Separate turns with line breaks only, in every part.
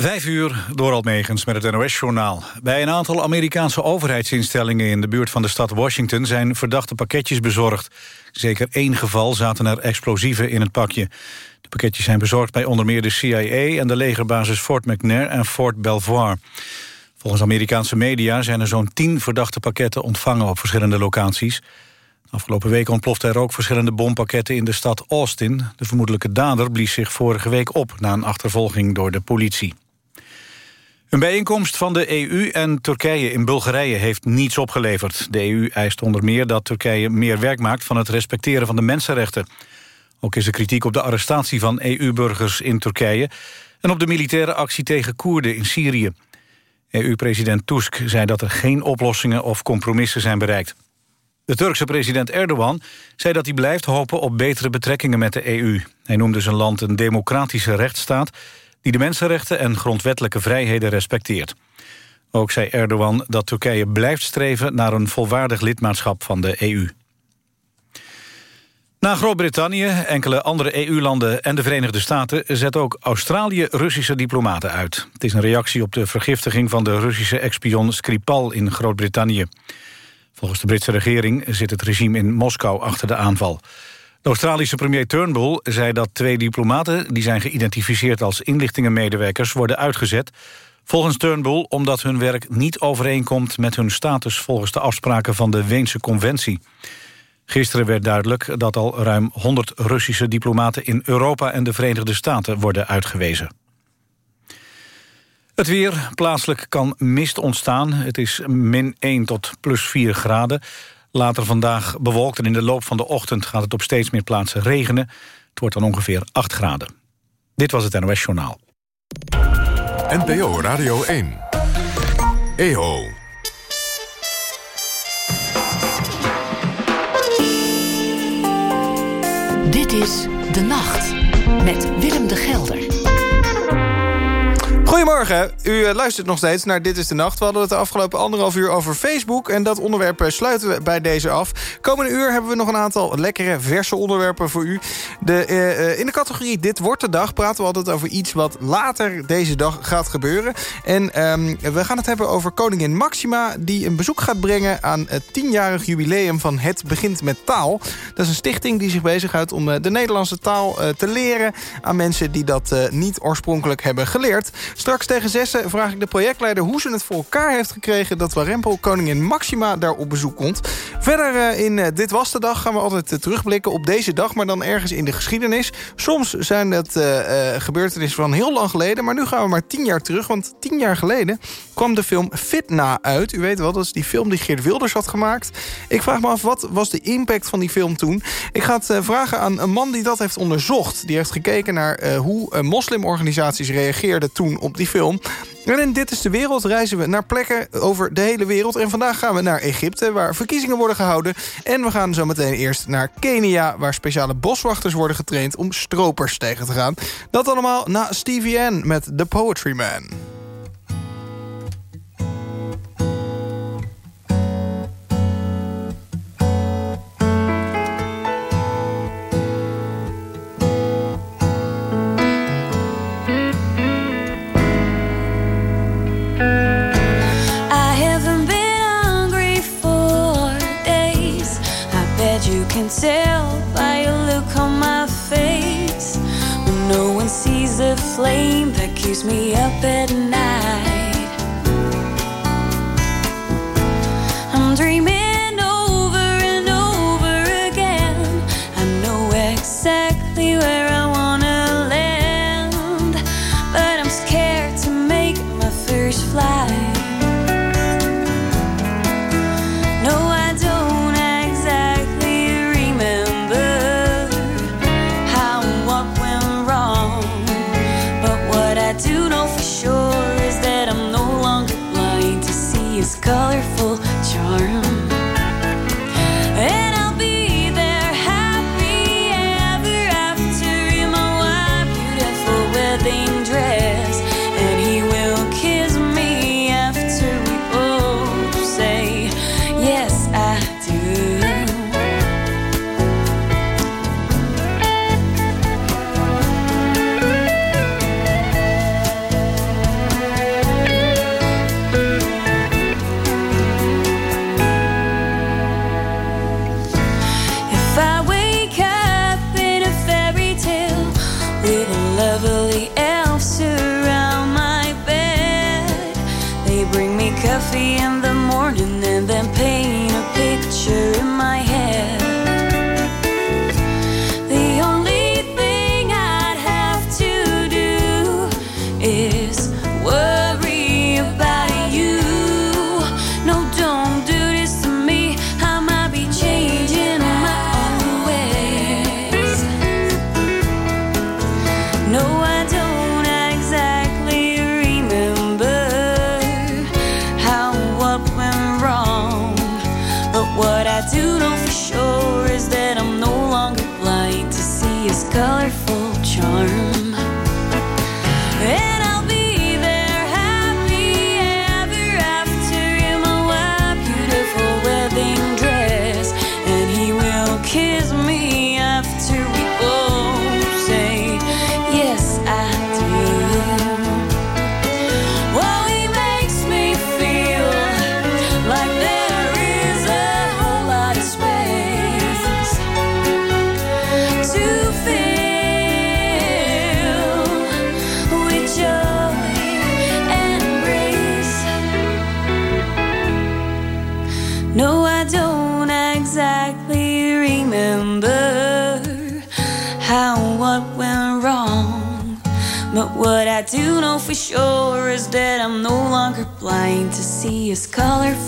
Vijf uur door Almegens met het NOS-journaal. Bij een aantal Amerikaanse overheidsinstellingen in de buurt van de stad Washington zijn verdachte pakketjes bezorgd. Zeker één geval zaten er explosieven in het pakje. De pakketjes zijn bezorgd bij onder meer de CIA en de legerbasis Fort McNair en Fort Belvoir. Volgens Amerikaanse media zijn er zo'n tien verdachte pakketten ontvangen op verschillende locaties. Afgelopen week ontplofte er ook verschillende bompakketten in de stad Austin. De vermoedelijke dader blies zich vorige week op na een achtervolging door de politie. Een bijeenkomst van de EU en Turkije in Bulgarije heeft niets opgeleverd. De EU eist onder meer dat Turkije meer werk maakt van het respecteren van de mensenrechten. Ook is er kritiek op de arrestatie van EU-burgers in Turkije... en op de militaire actie tegen Koerden in Syrië. EU-president Tusk zei dat er geen oplossingen of compromissen zijn bereikt. De Turkse president Erdogan zei dat hij blijft hopen op betere betrekkingen met de EU. Hij noemde zijn land een democratische rechtsstaat die de mensenrechten en grondwettelijke vrijheden respecteert. Ook zei Erdogan dat Turkije blijft streven naar een volwaardig lidmaatschap van de EU. Na Groot-Brittannië, enkele andere EU-landen en de Verenigde Staten... zet ook Australië Russische diplomaten uit. Het is een reactie op de vergiftiging van de Russische expion Skripal in Groot-Brittannië. Volgens de Britse regering zit het regime in Moskou achter de aanval. De Australische premier Turnbull zei dat twee diplomaten... die zijn geïdentificeerd als inlichtingenmedewerkers worden uitgezet... Volgens Turnbull omdat hun werk niet overeenkomt met hun status... volgens de afspraken van de Weense Conventie. Gisteren werd duidelijk dat al ruim 100 Russische diplomaten... in Europa en de Verenigde Staten worden uitgewezen. Het weer. Plaatselijk kan mist ontstaan. Het is min 1 tot plus 4 graden. Later vandaag bewolkt en in de loop van de ochtend gaat het op steeds meer plaatsen regenen. Het wordt dan ongeveer 8 graden. Dit was het NOS Journaal.
NPO Radio 1. EO.
Dit is De Nacht met Willem de Gelder.
Goedemorgen, u eh, luistert nog steeds naar Dit is de Nacht. We hadden het de afgelopen anderhalf uur over Facebook... en dat onderwerp eh, sluiten we bij deze af. Komende uur hebben we nog een aantal lekkere, verse onderwerpen voor u. De, uh, in de categorie Dit wordt de dag praten we altijd over iets... wat later deze dag gaat gebeuren. En um, we gaan het hebben over koningin Maxima... die een bezoek gaat brengen aan het tienjarig jubileum van Het Begint met Taal. Dat is een stichting die zich bezighoudt om de Nederlandse taal te leren... aan mensen die dat niet oorspronkelijk hebben geleerd... Straks tegen zessen vraag ik de projectleider hoe ze het voor elkaar heeft gekregen... dat Warempel koningin Maxima daar op bezoek komt. Verder uh, in uh, Dit Was de Dag gaan we altijd uh, terugblikken op deze dag... maar dan ergens in de geschiedenis. Soms zijn het gebeurtenissen van heel lang geleden... maar nu gaan we maar tien jaar terug, want tien jaar geleden... kwam de film Fitna uit. U weet wel, dat is die film die Geert Wilders had gemaakt. Ik vraag me af, wat was de impact van die film toen? Ik ga het vragen aan een man die dat heeft onderzocht. Die heeft gekeken naar hoe moslimorganisaties reageerden toen op die film. En in Dit is de Wereld reizen we naar plekken over de hele wereld. En vandaag gaan we naar Egypte, waar verkiezingen worden gehouden. En we gaan zo meteen eerst naar Kenia... waar speciale boswachters worden getraind om stropers tegen te gaan. Dat allemaal na Stevie N met The Poetry Man.
Flame that keeps me up at night. Sure is that I'm no longer blind to see his colorful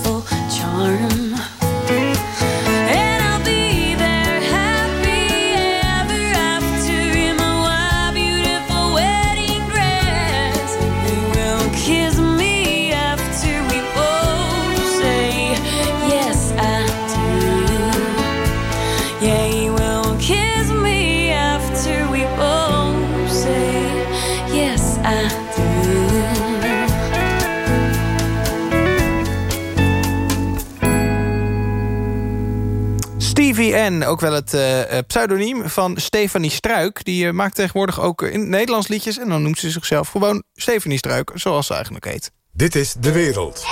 Stevie N, ook wel het eh, eh, pseudoniem van Stefanie Struik. Die eh, maakt tegenwoordig ook in het Nederlands liedjes... en dan noemt ze zichzelf gewoon Stefanie Struik, zoals ze eigenlijk heet.
Dit is De Wereld.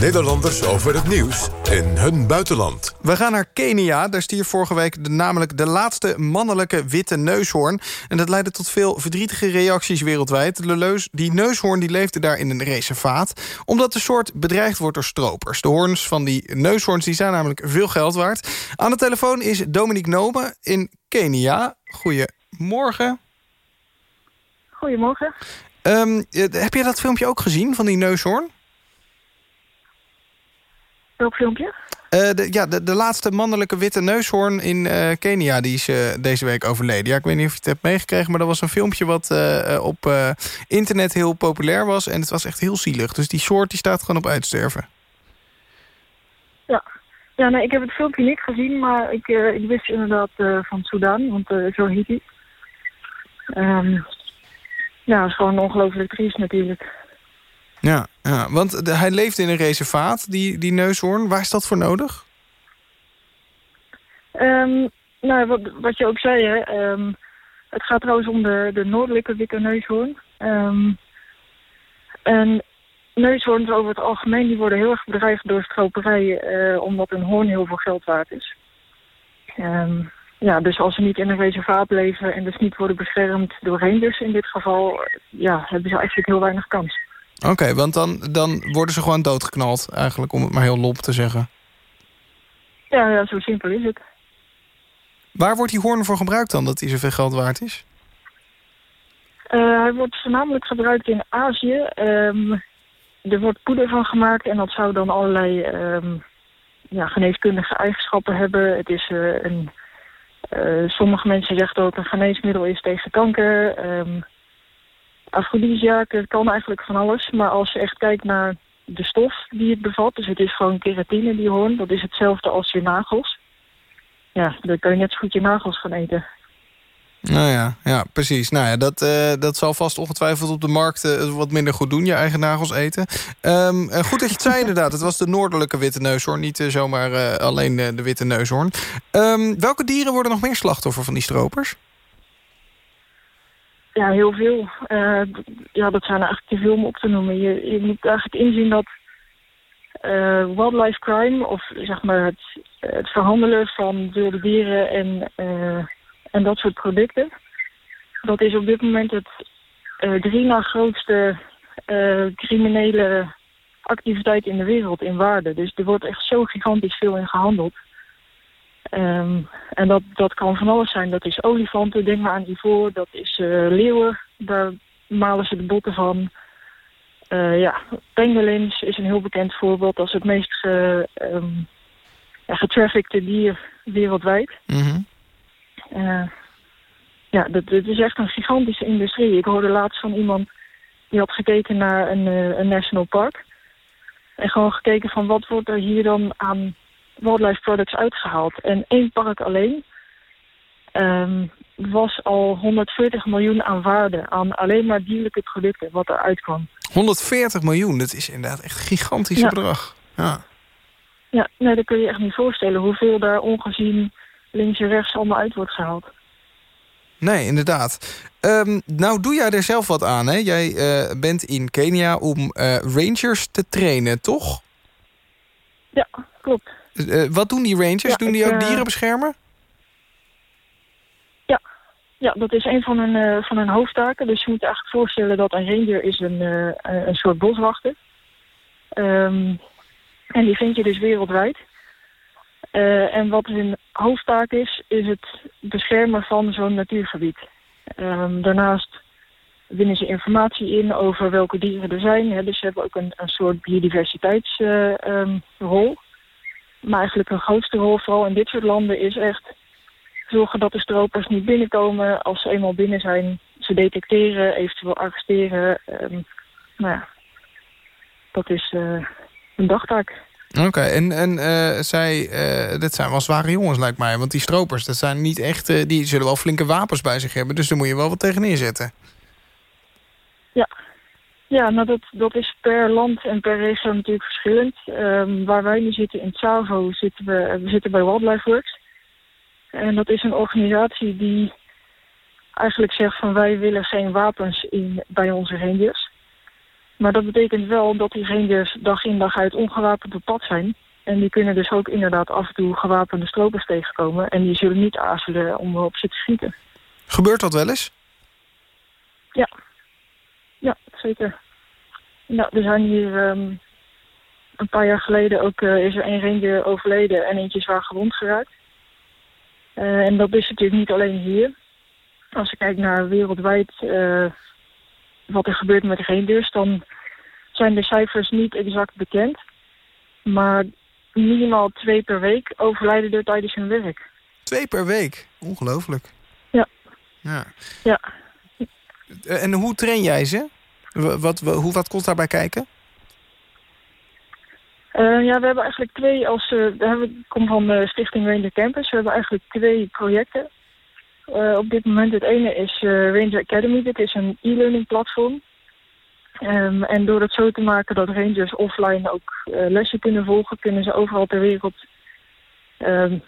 Nederlanders over het nieuws in hun buitenland.
We gaan naar Kenia. Daar stierf vorige week de, namelijk de laatste mannelijke witte neushoorn. En dat leidde tot veel verdrietige reacties wereldwijd. De leus, die neushoorn die leefde daar in een reservaat... omdat de soort bedreigd wordt door stropers. De hoorns van die neushoorns die zijn namelijk veel geld waard. Aan de telefoon is Dominique Nome in Kenia. Goedemorgen.
Goedemorgen.
Ehm, eh, heb je dat filmpje ook gezien van die neushoorn?
Welk filmpje?
Eh, de, ja, de, de laatste mannelijke witte neushoorn in eh, Kenia... die is deze week overleden. Ja, ik weet niet of je het hebt meegekregen... maar dat was een filmpje wat op internet heel populair was. En het was echt heel zielig. Dus die soort die staat gewoon op uitsterven.
Ja. Ja, nee, ik heb het filmpje niet gezien, maar ik, ik wist inderdaad van Soudaan, want zo heet hij. Ehm, ja, het is gewoon ongelooflijk triest natuurlijk.
Ja, ja want de- hij leeft in een reservaat, die, die neushoorn. Waar is dat voor nodig?
Ehm, nou, wat, wat je ook zei, hè, ehm, het gaat trouwens om de, de noordelijke witte neushoorn. Ehm, en neushoorns over het algemeen die worden heel erg bedreigd door stroperij, eh, omdat een hoorn heel veel geld waard is. Ehm, ja, dus als ze niet in een reservaat leven en dus niet worden beschermd door reenders in dit geval, ja, hebben ze eigenlijk heel weinig kans.
Oké, want dan, dan worden ze gewoon doodgeknald, eigenlijk, om het maar heel lomp te zeggen.
Ja, ja, zo simpel is het.
Waar wordt die hoorn voor gebruikt dan, dat hij zoveel geld waard is?
Eh, hij wordt voornamelijk gebruikt in Azië. Ehm, er wordt poeder van gemaakt en dat zou dan allerlei ehm, ja, geneeskundige eigenschappen hebben. Het is eh, een... eh, sommige mensen zeggen dat het een geneesmiddel is tegen kanker. ehm afrodisiac, het kan eigenlijk van alles. Maar als je echt kijkt naar de stof die het bevat... dus het is gewoon keratine, die hoorn. Dat is hetzelfde als je nagels. Ja, dan kan je net zo goed je nagels gaan eten.
Nou ja, ja precies. Nou ja, dat, eh, dat zal vast ongetwijfeld op de markt eh, wat minder goed doen, je eigen nagels eten. Eh, goed dat je het zei inderdaad. Het was de noordelijke witte neushoorn, niet zomaar alleen de witte neushoorn. Ehm, welke dieren worden nog meer slachtoffer van die stropers?
Ja, heel veel. Ja, dat zijn eigenlijk te veel om op te noemen. Je, je moet eigenlijk inzien dat wildlife crime, of zeg maar het, het verhandelen van wilde dieren en, en dat soort producten, dat is op dit moment het eh, drie na grootste eh, criminele activiteit in de wereld in waarde. Dus er wordt echt zo gigantisch veel in gehandeld. Ehm, en dat, dat kan van alles zijn. Dat is olifanten, denk maar aan ivoor. Dat is eh, leeuwen, daar malen ze de botten van. Ja, pangolins is een heel bekend voorbeeld. Is het meest ge, ehm, ja, getraffickte dier wereldwijd. Eh, ja, dat, dat is echt een gigantische industrie. Ik hoorde laatst van iemand die had gekeken naar een, eh, een national park. En gewoon gekeken van wat wordt er hier dan aan wildlife products uitgehaald. En één park alleen ehm, was al 140 miljoen aan waarde aan alleen maar dierlijke producten wat eruit kwam.
140 miljoen, dat is inderdaad echt een gigantisch
Ja.
bedrag. Ja.
Ja, nee, dat kun je echt niet voorstellen hoeveel daar ongezien links en rechts allemaal uit wordt gehaald.
Nee, inderdaad. Ehm, nou doe jij er zelf wat aan, hè? Jij eh, bent in Kenia om eh, rangers te trainen, toch?
Ja, klopt.
Eh, wat doen die rangers?
Ja,
doen die
ik,
ook dieren beschermen?
Ja, dat is een van hun, van hun hoofdtaken. Dus je moet je eigenlijk voorstellen dat een ranger is een, een soort boswachter. Ehm, en die vind je dus wereldwijd. Eh, en wat hun hoofdtaak is, is het beschermen van zo'n natuurgebied. Ehm, daarnaast winnen ze informatie in over welke dieren er zijn. Dus ze hebben ook een, een soort biodiversiteitsrol. maar eigenlijk hun grootste rol, vooral in dit soort landen, is echt zorgen dat de stropers niet binnenkomen. Als ze eenmaal binnen zijn, ze detecteren, eventueel arresteren. Ehm, nou ja, dat is eh een dagtaak.
Oké, en, en eh, zij, eh, dat zijn wel zware jongens lijkt mij. Want die stropers, dat zijn niet echt... eh, die zullen wel flinke wapens bij zich hebben. Dus daar moet je wel wat tegen neerzetten.
Ja, nou dat, dat is per land en per regio natuurlijk verschillend. Ehm, waar wij nu zitten in Tsavo zitten we, we zitten bij Wildlife Works. En dat is een organisatie die eigenlijk zegt van wij willen geen wapens in, bij onze rangers. Maar dat betekent wel dat die rangers dag in dag uit ongewapend op pad zijn. En die kunnen dus ook inderdaad af en toe gewapende stropers tegenkomen. En die zullen niet aarzelen om op ze te schieten.
Gebeurt dat wel eens?
Ja, zeker. Nou, er zijn hier ehm, een paar jaar geleden ook eh, is er één ranger overleden en eentje zwaar gewond geraakt. Eh, en dat is natuurlijk niet alleen hier. Als je kijkt naar wereldwijd eh, wat er gebeurt met rangers, dan zijn de cijfers niet exact bekend. Maar minimaal twee per week overlijden er tijdens hun werk.
Twee per week. Ongelooflijk.
Ja.
ja.
Ja.
Eh, En hoe train jij ze? Wa- Wat, wa- hoe, wat komt daarbij kijken?
Eh, ja, we hebben eigenlijk twee als... eh we hebben, ik kom van de Stichting Ranger Campus. We hebben eigenlijk twee projecten. Eh, op dit moment het ene is eh, Ranger Academy. Dit is een e-learning platform. Ehm, en door het zo te maken dat rangers offline ook eh, lessen kunnen volgen... kunnen ze overal ter wereld ehm,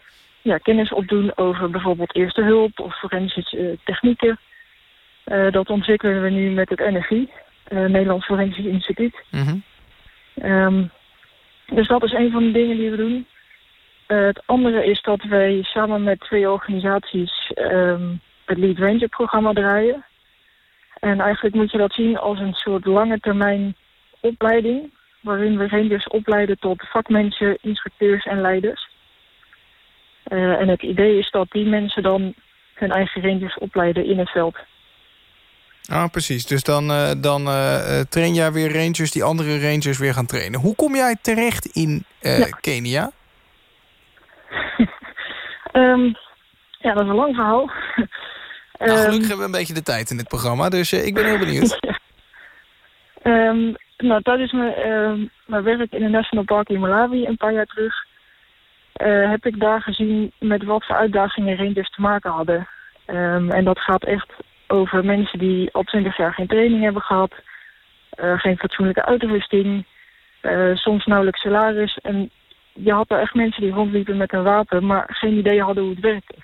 ja, kennis opdoen over bijvoorbeeld eerste hulp... of forensische technieken. Dat ontwikkelen we nu met het NFI, Nederlands Forensisch Instituut.
Mhm.
Ehm, dus dat is een van de dingen die we doen. Eh, het andere is dat wij samen met twee organisaties ehm, het Lead Ranger programma draaien. En eigenlijk moet je dat zien als een soort lange termijn opleiding. Waarin we rangers opleiden tot vakmensen, instructeurs en leiders. Eh, en het idee is dat die mensen dan hun eigen rangers opleiden in het veld.
Ah, precies. Dus dan, eh, dan train jij weer rangers die andere rangers weer gaan trainen. Hoe kom jij terecht in
Ja.
Kenia?
Ehm, ja, dat is een lang verhaal.
Nou,
Ehm,
gelukkig hebben we een beetje de tijd in dit programma, dus eh, ik ben heel benieuwd.
Ehm, nou, tijdens mijn, ehm, mijn werk in een national park in Malawi een paar jaar terug... eh, heb ik daar gezien met wat voor uitdagingen rangers te maken hadden. Ehm, en dat gaat echt over mensen die al twintig jaar geen training hebben gehad... eh, geen fatsoenlijke uitrusting, soms nauwelijks salaris. En je had daar echt mensen die rondliepen met een wapen... maar geen idee hadden hoe het werkte.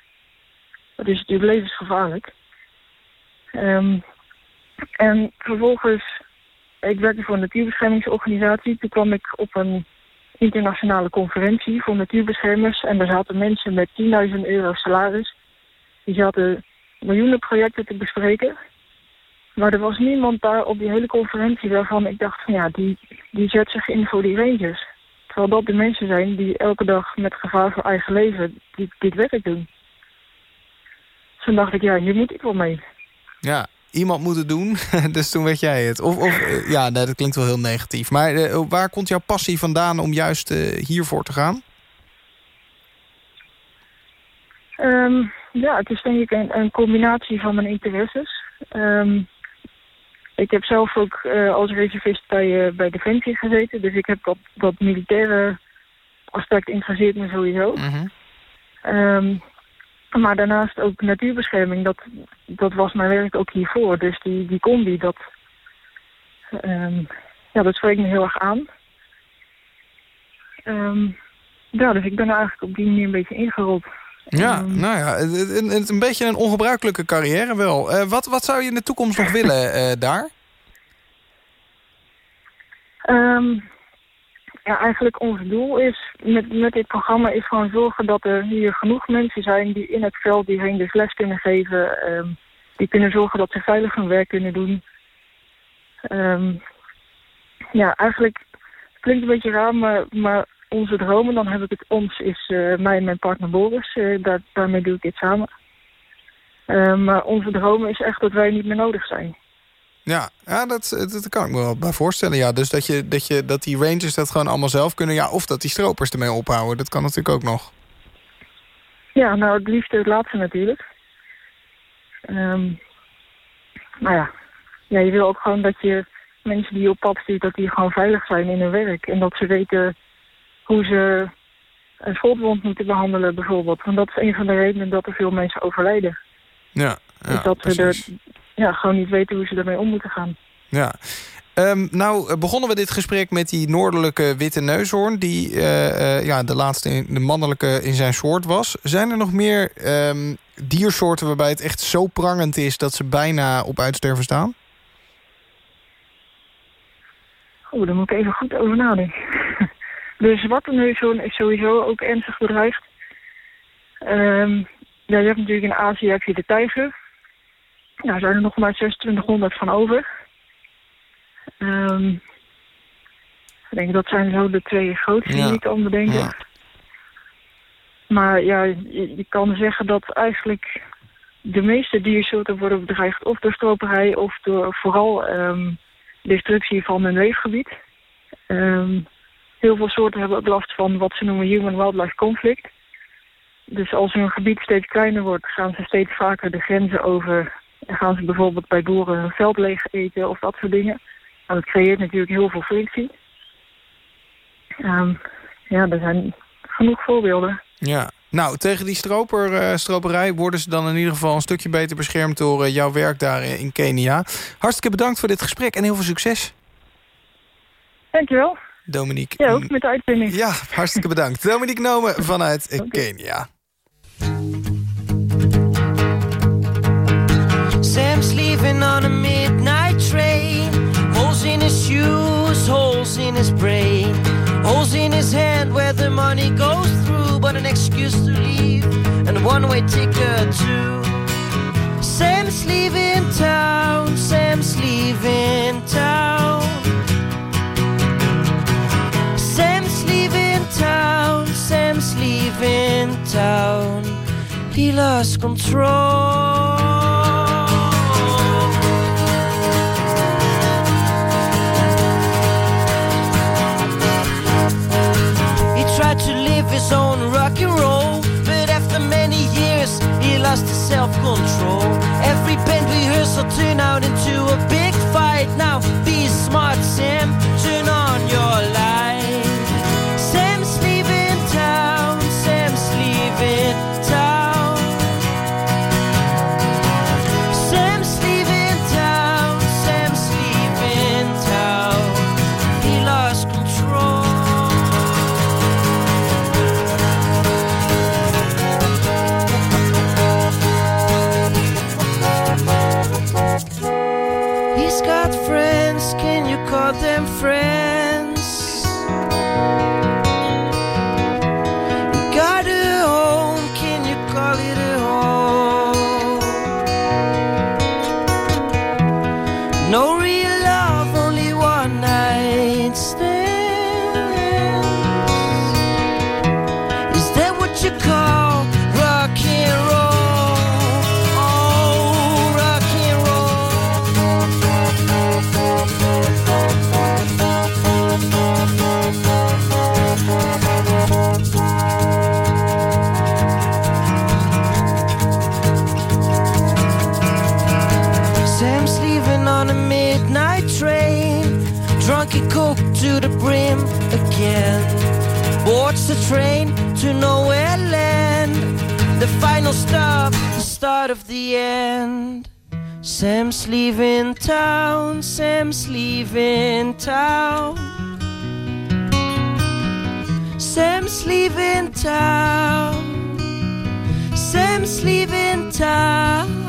Dat is natuurlijk levensgevaarlijk. Ehm, en vervolgens ik werkte voor een natuurbeschermingsorganisatie. Toen kwam ik op een internationale conferentie voor natuurbeschermers. En daar zaten mensen met 10.000 euro salaris. Die zaten miljoenen projecten te bespreken. Maar er was niemand daar op die hele conferentie waarvan ik dacht van ja, die, die zet zich in voor die rangers. Terwijl dat de mensen zijn die elke dag met gevaar voor eigen leven dit, dit werk doen. Dus toen dacht ik, ja, hier moet ik wel mee.
Ja, iemand moet het doen, dus toen werd jij het. Of, of eh, ja, nee, dat klinkt wel heel negatief. Maar eh, waar komt jouw passie vandaan om juist eh, hiervoor te gaan?
Ehm, ja, het is denk ik een, een combinatie van mijn interesses. Ehm, ik heb zelf ook eh, als reservist bij, eh, bij Defensie gezeten. Dus ik heb dat, dat militaire aspect interesseert me sowieso.
Mhm.
Ehm, maar daarnaast ook natuurbescherming. Dat, dat was mijn werk ook hiervoor. Dus die, die combi, dat, ehm, ja, dat spreekt me heel erg aan. Ehm, ja, dus ik ben er eigenlijk op die manier een beetje ingerold.
Ja,
Ehm,
nou ja, het, het- het- een beetje een ongebruikelijke carrière wel. Eh, wat, wat zou je in de toekomst nog willen eh, daar?
Ehm, ja, eigenlijk ons doel is met, met dit programma is gewoon zorgen dat er hier genoeg mensen zijn die in het veld hierheen dus les kunnen geven. ehm, die kunnen zorgen dat ze veilig hun werk kunnen doen. Ehm, ja, eigenlijk het klinkt een beetje raar, maar, maar onze dromen, dan heb ik het ons, is eh, mij en mijn partner Boris. Eh, daar, daarmee doe ik dit samen. Ehm, maar onze dromen is echt dat wij niet meer nodig zijn.
Ja, ja dat, dat kan ik me wel bij voorstellen. Ja. Dus dat, je, dat, je, dat die rangers dat gewoon allemaal zelf kunnen. Ja, of dat die stropers ermee ophouden. Dat kan natuurlijk ook nog.
Ja, nou het liefste het laatste natuurlijk. Ehm maar ja. ja, je wil ook gewoon dat je mensen die je op pad stuurt, dat die gewoon veilig zijn in hun werk. En dat ze weten hoe ze een schotwond moeten behandelen bijvoorbeeld. Want dat is een van de redenen dat er veel mensen overlijden.
Ja, ja
dus dat ze er ja, gewoon niet weten hoe ze ermee om moeten gaan.
Ja. Ehm, nou, eh, begonnen we dit gesprek met die noordelijke witte neushoorn... die eh, eh, ja, de laatste, in, de mannelijke in zijn soort was. Zijn er nog meer ehm, diersoorten waarbij het echt zo prangend is... dat ze bijna op uitsterven staan?
Oeh, daar moet ik even goed over nadenken. De zwarte neushoorn is sowieso ook ernstig bedreigd. Ehm, ja, je hebt natuurlijk in Azië heb je de tijger. Nou, zijn er nog maar 2600 van over. Ehm, ik denk dat zijn zo de twee grootste
Ja.
die ik kan bedenken.
Ja.
Maar ja, je, je kan zeggen dat eigenlijk de meeste diersoorten worden bedreigd of door stroperij of door vooral ehm, destructie van hun leefgebied. Heel veel soorten hebben ook last van wat ze noemen human-wildlife conflict. Dus als hun gebied steeds kleiner wordt, gaan ze steeds vaker de grenzen over. En gaan ze bijvoorbeeld bij boeren hun veld leeg eten of dat soort dingen. Nou, dat creëert natuurlijk heel veel frictie. Ehm, ja, er zijn genoeg voorbeelden.
Ja. Nou, tegen die stroper, eh, stroperij worden ze dan in ieder geval... een stukje beter beschermd door eh, jouw werk daar in Kenia. Hartstikke bedankt voor dit gesprek en heel veel succes.
Dankjewel.
Dominique.
Ja, ook met de uitzending.
Ja, hartstikke bedankt. Dominique Nomen vanuit eh, Kenia.
Sam's leaving on a midnight train. Holes in his shoes, holes in his brain. Holes in his hand where the money goes through, but an excuse to leave and a one way ticket too. Sam's leaving town, Sam's leaving town. Town. He lost control. He tried to live his own rock and roll, but after many years, he lost his self control. Every band rehearsal turned out into a big fight. Now be smart, Sam, again. Boards the train to nowhere land. The final stop, the start of the end. Sam's leaving town, Sam's leaving town. Sam's leaving town. Sam's leaving town.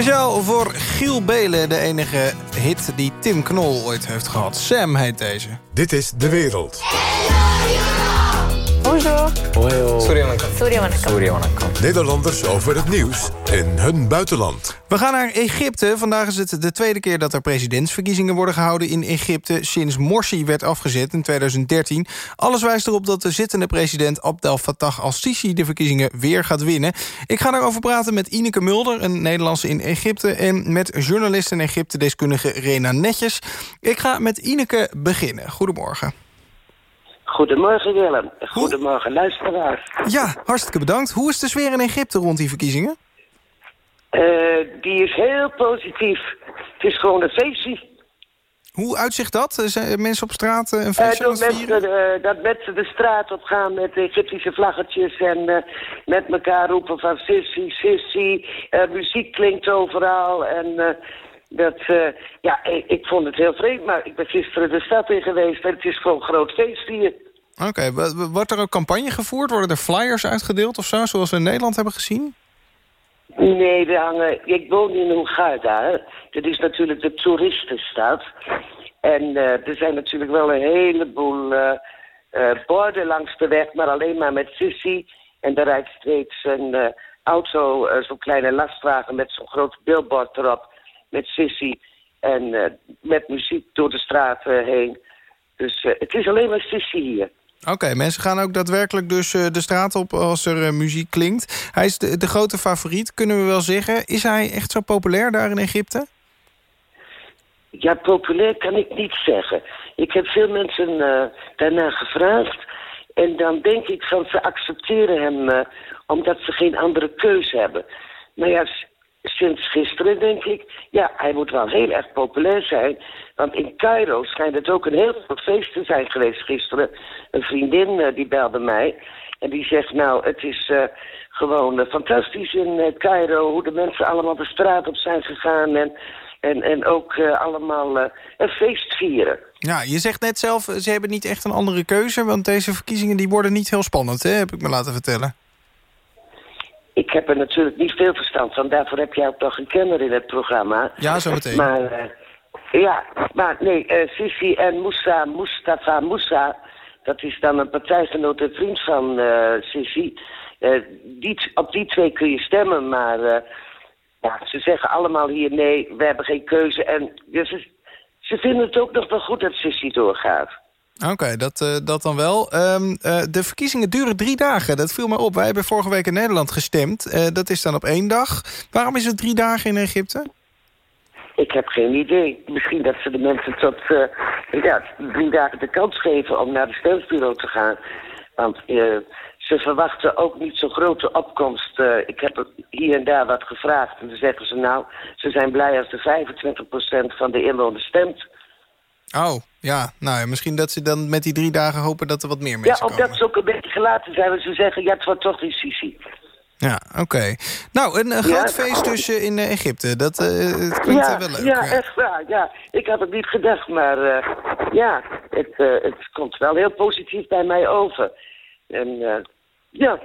Speciaal voor Giel Belen, de enige hit die Tim Knol ooit heeft gehad. Sam heet deze.
Dit is De Wereld. Nederlanders over het nieuws in hun buitenland.
We gaan naar Egypte. Vandaag is het de tweede keer dat er presidentsverkiezingen worden gehouden in Egypte... sinds Morsi werd afgezet in 2013. Alles wijst erop dat de zittende president Abdel Fattah al-Sisi... de verkiezingen weer gaat winnen. Ik ga daarover praten met Ineke Mulder, een Nederlandse in Egypte... en met journalist en Egypte-deskundige Rena Netjes. Ik ga met Ineke beginnen. Goedemorgen.
Goedemorgen Willem. Goedemorgen luisteraars.
Ja, hartstikke bedankt. Hoe is de sfeer in Egypte rond die verkiezingen?
Eh, die is heel positief. Het is gewoon een feestje.
Hoe uitzicht dat? Eh, Zijn mensen op straat eh, een feestje aan
dat, mensen, dat mensen de straat op gaan met Egyptische vlaggetjes en met elkaar roepen van sissi, sissi. Muziek klinkt overal en dat, eh, ja, ik, ik vond het heel vreemd, maar ik ben gisteren de stad in geweest en het is gewoon een groot feest hier.
Oké, wordt er ook campagne gevoerd? Worden er flyers uitgedeeld of zo, zoals we in Nederland hebben gezien?
Nee, er hangen... Ik woon in hè. Dat is natuurlijk de toeristenstad. En eh, er zijn natuurlijk wel een heleboel eh, borden langs de weg... maar alleen maar met Sissi. En daar rijdt steeds een auto, zo'n kleine lastwagen... met zo'n groot billboard erop, met Sissi. En eh, met muziek door de straat eh, heen. Dus eh, het is alleen maar Sissi hier.
Oké, mensen gaan ook daadwerkelijk dus de straat op als er muziek klinkt. Hij is de, de grote favoriet, kunnen we wel zeggen. Is hij echt zo populair daar in Egypte?
Ja, populair kan ik niet zeggen. Ik heb veel mensen daarna gevraagd. En dan denk ik van ze accepteren hem omdat ze geen andere keuze hebben. Maar ja, sinds gisteren denk ik... ja, hij moet wel heel erg populair zijn. Want in Cairo schijnt het ook een heel groot feest te zijn geweest gisteren. Een vriendin eh, die belde mij. En die zegt, nou, het is eh, gewoon eh, fantastisch in Cairo... hoe de mensen allemaal de straat op zijn gegaan... en, en, en ook allemaal een feest vieren.
Ja, je zegt net zelf, ze hebben niet echt een andere keuze... want deze verkiezingen die worden niet heel spannend, hè, heb ik me laten vertellen.
Ik heb er natuurlijk niet veel verstand van. Daarvoor heb jij ook nog een kenner in het programma.
Ja, zo meteen.
Maar eh, ja, maar nee, Sisi en Moussa, Mustafa Moussa... dat is dan een partijgenoot en vriend van Sisi. Eh, die, op die twee kun je stemmen, maar... ja, ze zeggen allemaal hier nee, we hebben geen keuze. En dus ze, vinden het ook nog wel goed dat Sisi doorgaat.
Oké, dat, eh, dat dan wel. Ehm, eh, de verkiezingen duren drie dagen, dat viel me op. Wij hebben vorige week in Nederland gestemd. Eh, dat is dan op één dag. Waarom is het drie dagen in Egypte?
Ik heb geen idee. Misschien dat ze de mensen tot ja, drie dagen de kans geven om naar het stembureau te gaan. Want ze verwachten ook niet zo'n grote opkomst. Ik heb er hier en daar wat gevraagd. En dan zeggen ze nou, ze zijn blij als de 25% van de inwoners stemt.
Oh, ja. Nou ja, misschien dat ze dan met die drie dagen hopen dat er wat meer
Ja,
mensen komen.
ze ook een beetje gelaten zijn. Want ze zeggen, ja, het wordt toch die Sisi.
Ja, oké. Nou, een, een
Ja.
groot feest dus eh, in eh, Egypte. Dat, eh, het klinkt
ja,
wel leuk.
ja,
ja.
echt waar. Ja, ik had het niet gedacht, maar ja, het, het komt wel heel positief bij mij over. En ja,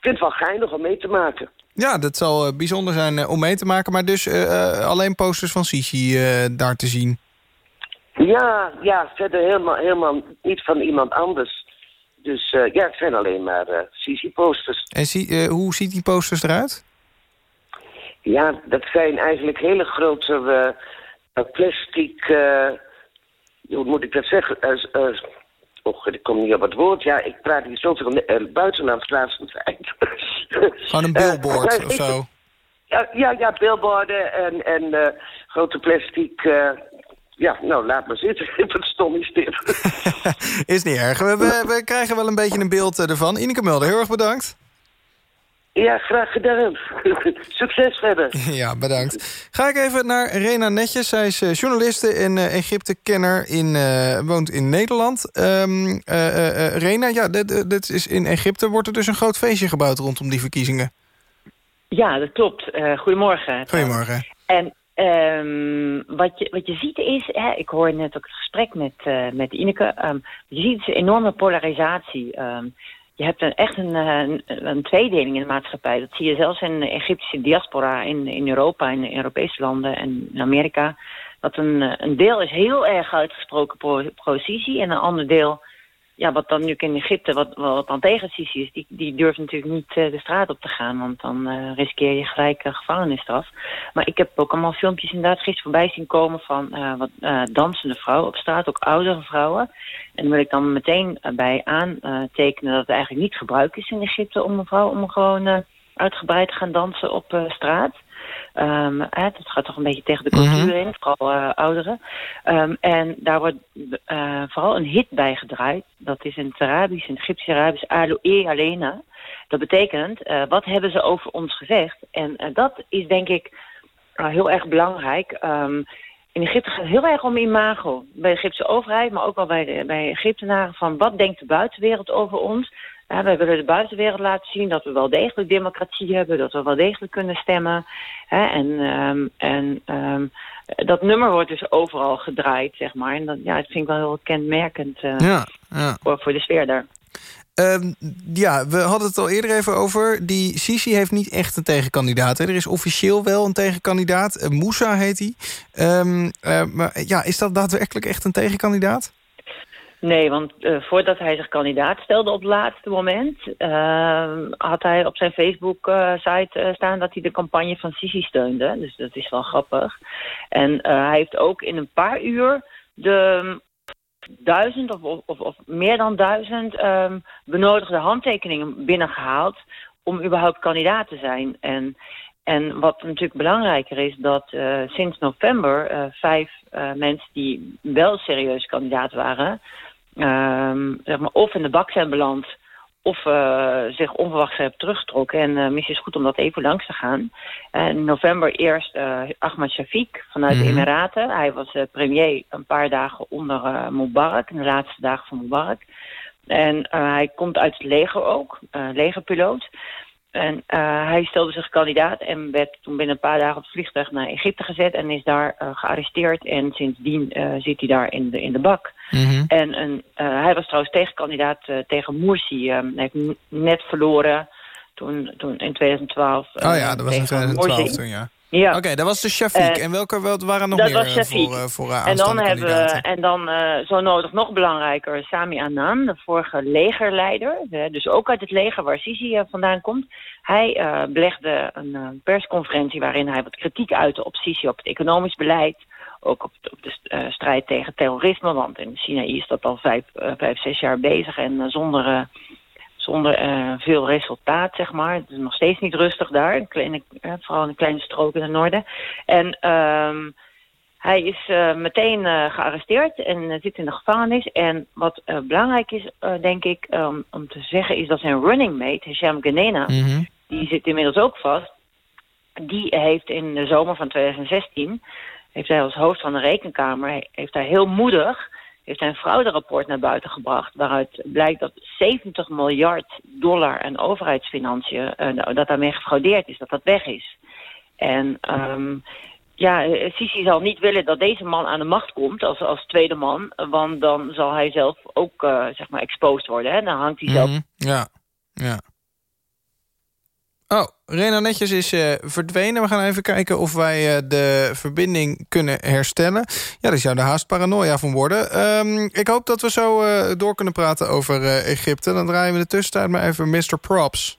vind het wel geinig om mee te maken.
Ja, dat zal bijzonder zijn om mee te maken. Maar dus alleen posters van Sisi daar te zien.
Ja, ja, verder helemaal, helemaal niet van iemand anders. Dus eh, ja, het zijn alleen maar eh Sisi-posters.
En zie, eh, hoe ziet die posters eruit?
Ja, dat zijn eigenlijk hele grote plastic... hoe moet ik dat zeggen? Och, ik kom niet op het woord. Ja, ik praat hier zoveel uh, buitenlands laatste tijd.
Gewoon een billboard of zo?
Ja, ja, ja billboarden en, en grote plastic... ja, nou, laat maar zitten. Wat stom is dit.
Is niet erg. We, we, we krijgen wel een beetje een beeld eh, ervan. Ineke Mulder, heel erg bedankt.
ja, graag gedaan. Succes verder.
Ja, bedankt. Ga ik even naar Rena Netjes. Zij is eh, journaliste en eh, Egypte-kenner. In, eh, woont in Nederland. Ehm, eh, eh, eh, Rena, ja, dit, dit- dit is in Egypte wordt er dus een groot feestje gebouwd rondom die verkiezingen.
Ja, dat klopt. Eh, goedemorgen.
Goedemorgen.
En ehm, wat, je, wat je ziet is, hè, ik hoor net ook het gesprek met, eh, met Ineke. ehm, je ziet een enorme polarisatie. Ehm, je hebt een, echt een, eh, een, tweedeling in de maatschappij. Dat zie je zelfs in de Egyptische diaspora in, in Europa, in Europese landen en in Amerika. Dat een, eh, een deel is heel erg uitgesproken pro, en een ander deel ja, wat dan nu in Egypte, wat, wat dan tegen Sisi is, die, die durft natuurlijk niet eh, de straat op te gaan, want dan eh, riskeer je gelijk eh, gevangenisstraf. Maar ik heb ook allemaal filmpjes inderdaad gisteren voorbij zien komen van wat dansende vrouwen op straat, ook oudere vrouwen. En daar wil ik dan meteen bij aantekenen dat het eigenlijk niet gebruik is in Egypte om een vrouw om gewoon uitgebreid te gaan dansen op straat. Ehm, eh, dat gaat toch een beetje tegen de cultuur in, vooral eh, ouderen. Ehm, en daar wordt eh, vooral een hit bij gedraaid. Dat is in het Arabisch, in het Egyptisch-Arabisch, Aloe Alena. Dat betekent, eh, wat hebben ze over ons gezegd? En dat is denk ik heel erg belangrijk. Ehm, in Egypte gaat het heel erg om imago. Bij de Egyptische overheid, maar ook wel bij de bij Egyptenaren. Van wat denkt de buitenwereld over ons? Ja, wij willen de buitenwereld laten zien dat we wel degelijk democratie hebben. Dat we wel degelijk kunnen stemmen. Hè, en ehm, en ehm, dat nummer wordt dus overal gedraaid, zeg maar. En dat, ja, dat vind ik wel heel kenmerkend eh,
Ja, ja.
voor, voor de sfeer daar.
Ehm, ja, we hadden het al eerder even over. Die Sisi heeft niet echt een tegenkandidaat. Hè. Er is officieel wel een tegenkandidaat. Eh, Moussa heet hij. Eh, maar ja, is dat daadwerkelijk echt een tegenkandidaat?
Nee, want eh, voordat hij zich kandidaat stelde op het laatste moment... eh, had hij op zijn Facebook-site staan dat hij de campagne van Sisi steunde. Dus dat is wel grappig. En eh, hij heeft ook in een paar uur de duizend of, of, of meer dan duizend ehm, benodigde handtekeningen binnengehaald... om überhaupt kandidaat te zijn. En, en wat natuurlijk belangrijker is, dat eh, sinds november eh, vijf eh, mensen die wel serieus kandidaat waren ehm, zeg maar, of in de bak zijn beland of eh, zich onverwachts hebben teruggetrokken. En eh misschien is het goed om dat even langs te gaan. Eh, in november eerst eh, Ahmad Shafiq vanuit de
Mhm.
Emiraten. Hij was premier een paar dagen onder Mubarak, in de laatste dagen van Mubarak. En hij komt uit het leger ook, legerpiloot. En eh, hij stelde zich kandidaat en werd toen binnen een paar dagen op het vliegtuig naar Egypte gezet en is daar eh, gearresteerd. En sindsdien eh, zit hij daar in de, in de bak. En een, hij was trouwens tegenkandidaat tegen Morsi. hij heeft net verloren toen, toen in 2012. eh,
oh ja, dat was in
tegen
2012
Morsi.
toen, ja.
Ja.
Oké, dat was de Shafiq.
Eh,
en welke wel, waren nog
dat
meer
was
eh, voor, eh, voor
en dan hebben we, en dan zo nodig nog belangrijker, Sami Anan, de vorige legerleider. dus ook uit het leger waar Sisi vandaan komt. Hij belegde een persconferentie waarin hij wat kritiek uitte op Sisi, op het economisch beleid. Ook op, op de eh, strijd tegen terrorisme, want in China is dat al vijf, eh, vijf zes jaar bezig en zonder, zonder eh, veel resultaat, zeg maar. Het is nog steeds niet rustig daar, een kleine, eh, vooral in een kleine strook in het noorden. En ehm, hij is eh, meteen gearresteerd en zit in de gevangenis. En wat belangrijk is, denk ik, um, om te zeggen... is dat zijn running mate, Hisham Genena...
Mhm.
die zit inmiddels ook vast... die heeft in de zomer van 2016... heeft hij als hoofd van de rekenkamer... heeft hij heel moedig hij een frauderapport naar buiten gebracht... waaruit blijkt dat 70 miljard dollar aan overheidsfinanciën... eh, dat daarmee gefraudeerd is, dat dat weg is. En... ehm, ja, Sisi zal niet willen dat deze man aan de macht komt als, als tweede man. Want dan zal hij zelf ook, eh, zeg maar, exposed worden. Hè? Dan hangt hij zelf
Mhm. Ja, ja. Oh, Rena Netjes is eh, verdwenen. We gaan even kijken of wij eh, de verbinding kunnen herstellen. Ja, daar zou de haast paranoia van worden. Ehm, ik hoop dat we zo eh, door kunnen praten over Egypte. Dan draaien we de tussentijd maar even Mr. Props.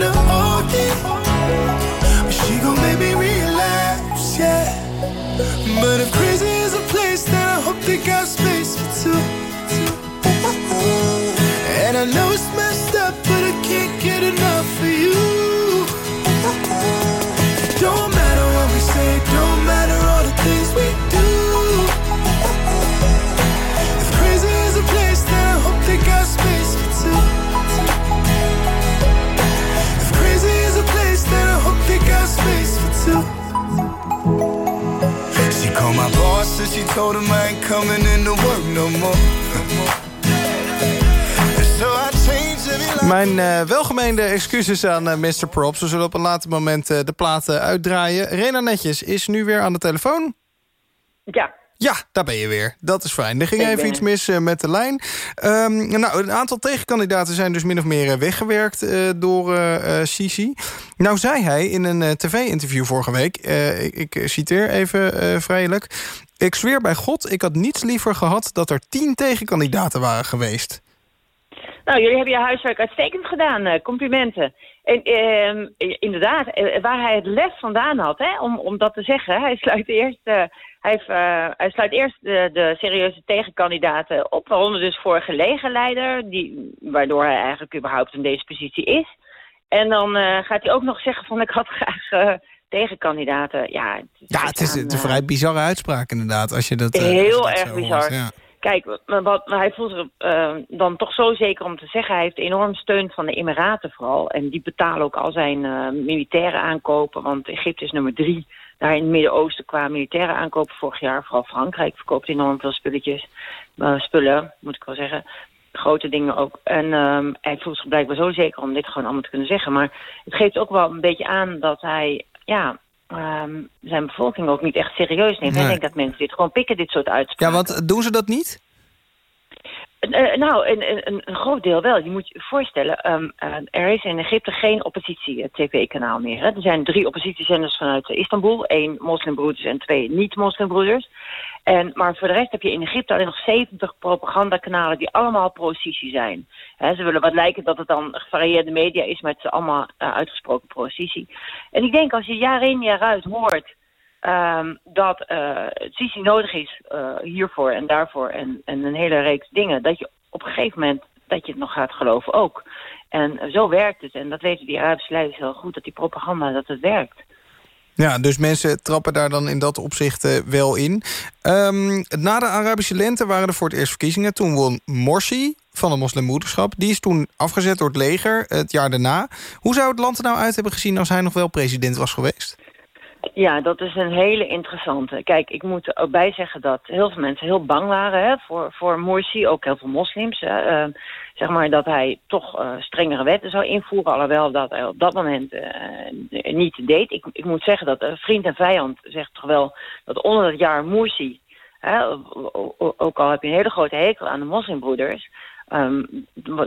Ain't tryna but she gon' make me relapse, yeah. But if crazy told him I ain't coming into work no more. so I changed every line.
Mijn eh, welgemeende excuses aan eh, Mr. Props. We zullen op een later moment eh, de platen uitdraaien. Rena Netjes is nu weer aan de telefoon.
Ja,
Ja, daar ben je weer. Dat is fijn. Er ging
Ik
even iets mis eh, met de lijn. Ehm, nou, een aantal tegenkandidaten zijn dus min of meer eh, weggewerkt eh, door Sisi. Nou zei hij in een tv-interview vorige week... ik, ik citeer even vrijelijk... Ik zweer bij God, ik had niets liever gehad... dat er tien tegenkandidaten waren geweest.
Nou, jullie hebben je huiswerk uitstekend gedaan. complimenten. En ehm, inderdaad, eh, waar hij het lef vandaan had, hè, om, om dat te zeggen. Hij sluit eerst, eh, hij, eh, hij sluit eerst de, de serieuze tegenkandidaten op, waaronder dus vorige legerleider, die, waardoor hij eigenlijk überhaupt in deze positie is. En dan eh, gaat hij ook nog zeggen van ik had graag tegenkandidaten. Ja, het is,
Ja, het is
aan,
een vrij bizarre uitspraak inderdaad. Als je dat, als je
Heel
dat
erg bizar.
hoort, ja.
Kijk, wat, hij voelt zich eh, dan toch zo zeker om te zeggen... hij heeft enorm steun van de Emiraten vooral. En die betalen ook al zijn eh, militaire aankopen. Want Egypte is nummer drie daar in het Midden-Oosten qua militaire aankopen vorig jaar. Vooral Frankrijk verkoopt enorm veel spulletjes. eh, spullen, moet ik wel zeggen. Grote dingen ook. En ehm, hij voelt zich blijkbaar zo zeker om dit gewoon allemaal te kunnen zeggen. Maar het geeft ook wel een beetje aan dat hij... ja. Ehm, zijn bevolking ook niet echt serieus neemt.
Nee.
Hij denkt dat mensen dit gewoon pikken, dit soort
ja,
uitspraken.
want doen ze dat niet?
Eh, nou, een, een, een groot deel wel. Je moet je voorstellen, ehm, eh, er is in Egypte geen oppositie-tv-kanaal meer. Hè. Er zijn drie oppositiezenders vanuit eh, Istanbul. één moslimbroeders en twee niet-moslimbroeders. En, maar voor de rest heb je in Egypte alleen nog 70 propagandakanalen... die allemaal pro-Sisi zijn. Ze willen wat lijken dat het dan gevarieerde media is... maar is allemaal eh, uitgesproken pro-Sisi. En ik denk als je jaar in jaar uit hoort... Ehm, dat eh het nodig is eh, hiervoor en daarvoor en, en een hele reeks dingen. Dat je op een gegeven moment dat je het nog gaat geloven ook. En eh, zo werkt het. En dat weten die Arabische leiders heel goed, dat die propaganda, dat het werkt.
Ja, dus mensen trappen daar dan in dat opzicht wel in. Ehm, na de Arabische lente waren er voor het eerst verkiezingen. Toen won Morsi van de moslimbroederschap. Die is toen afgezet door het leger het jaar daarna. Hoe zou het land er nou uit hebben gezien als hij nog wel president was geweest?
Ja, dat is een hele interessante. Kijk, ik moet er ook bij zeggen dat heel veel mensen heel bang waren hè, voor, voor Morsi. Ook heel veel moslims. Hè, eh, zeg maar dat hij toch eh, strengere wetten zou invoeren. Alhoewel dat hij op dat moment eh, niet deed. Ik, ik moet zeggen dat eh, vriend en vijand zegt toch wel dat onder het jaar Morsi... Hè, ook al heb je een hele grote hekel aan de moslimbroeders... Ehm,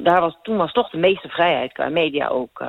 daar was, toen was toch de meeste vrijheid qua media ook.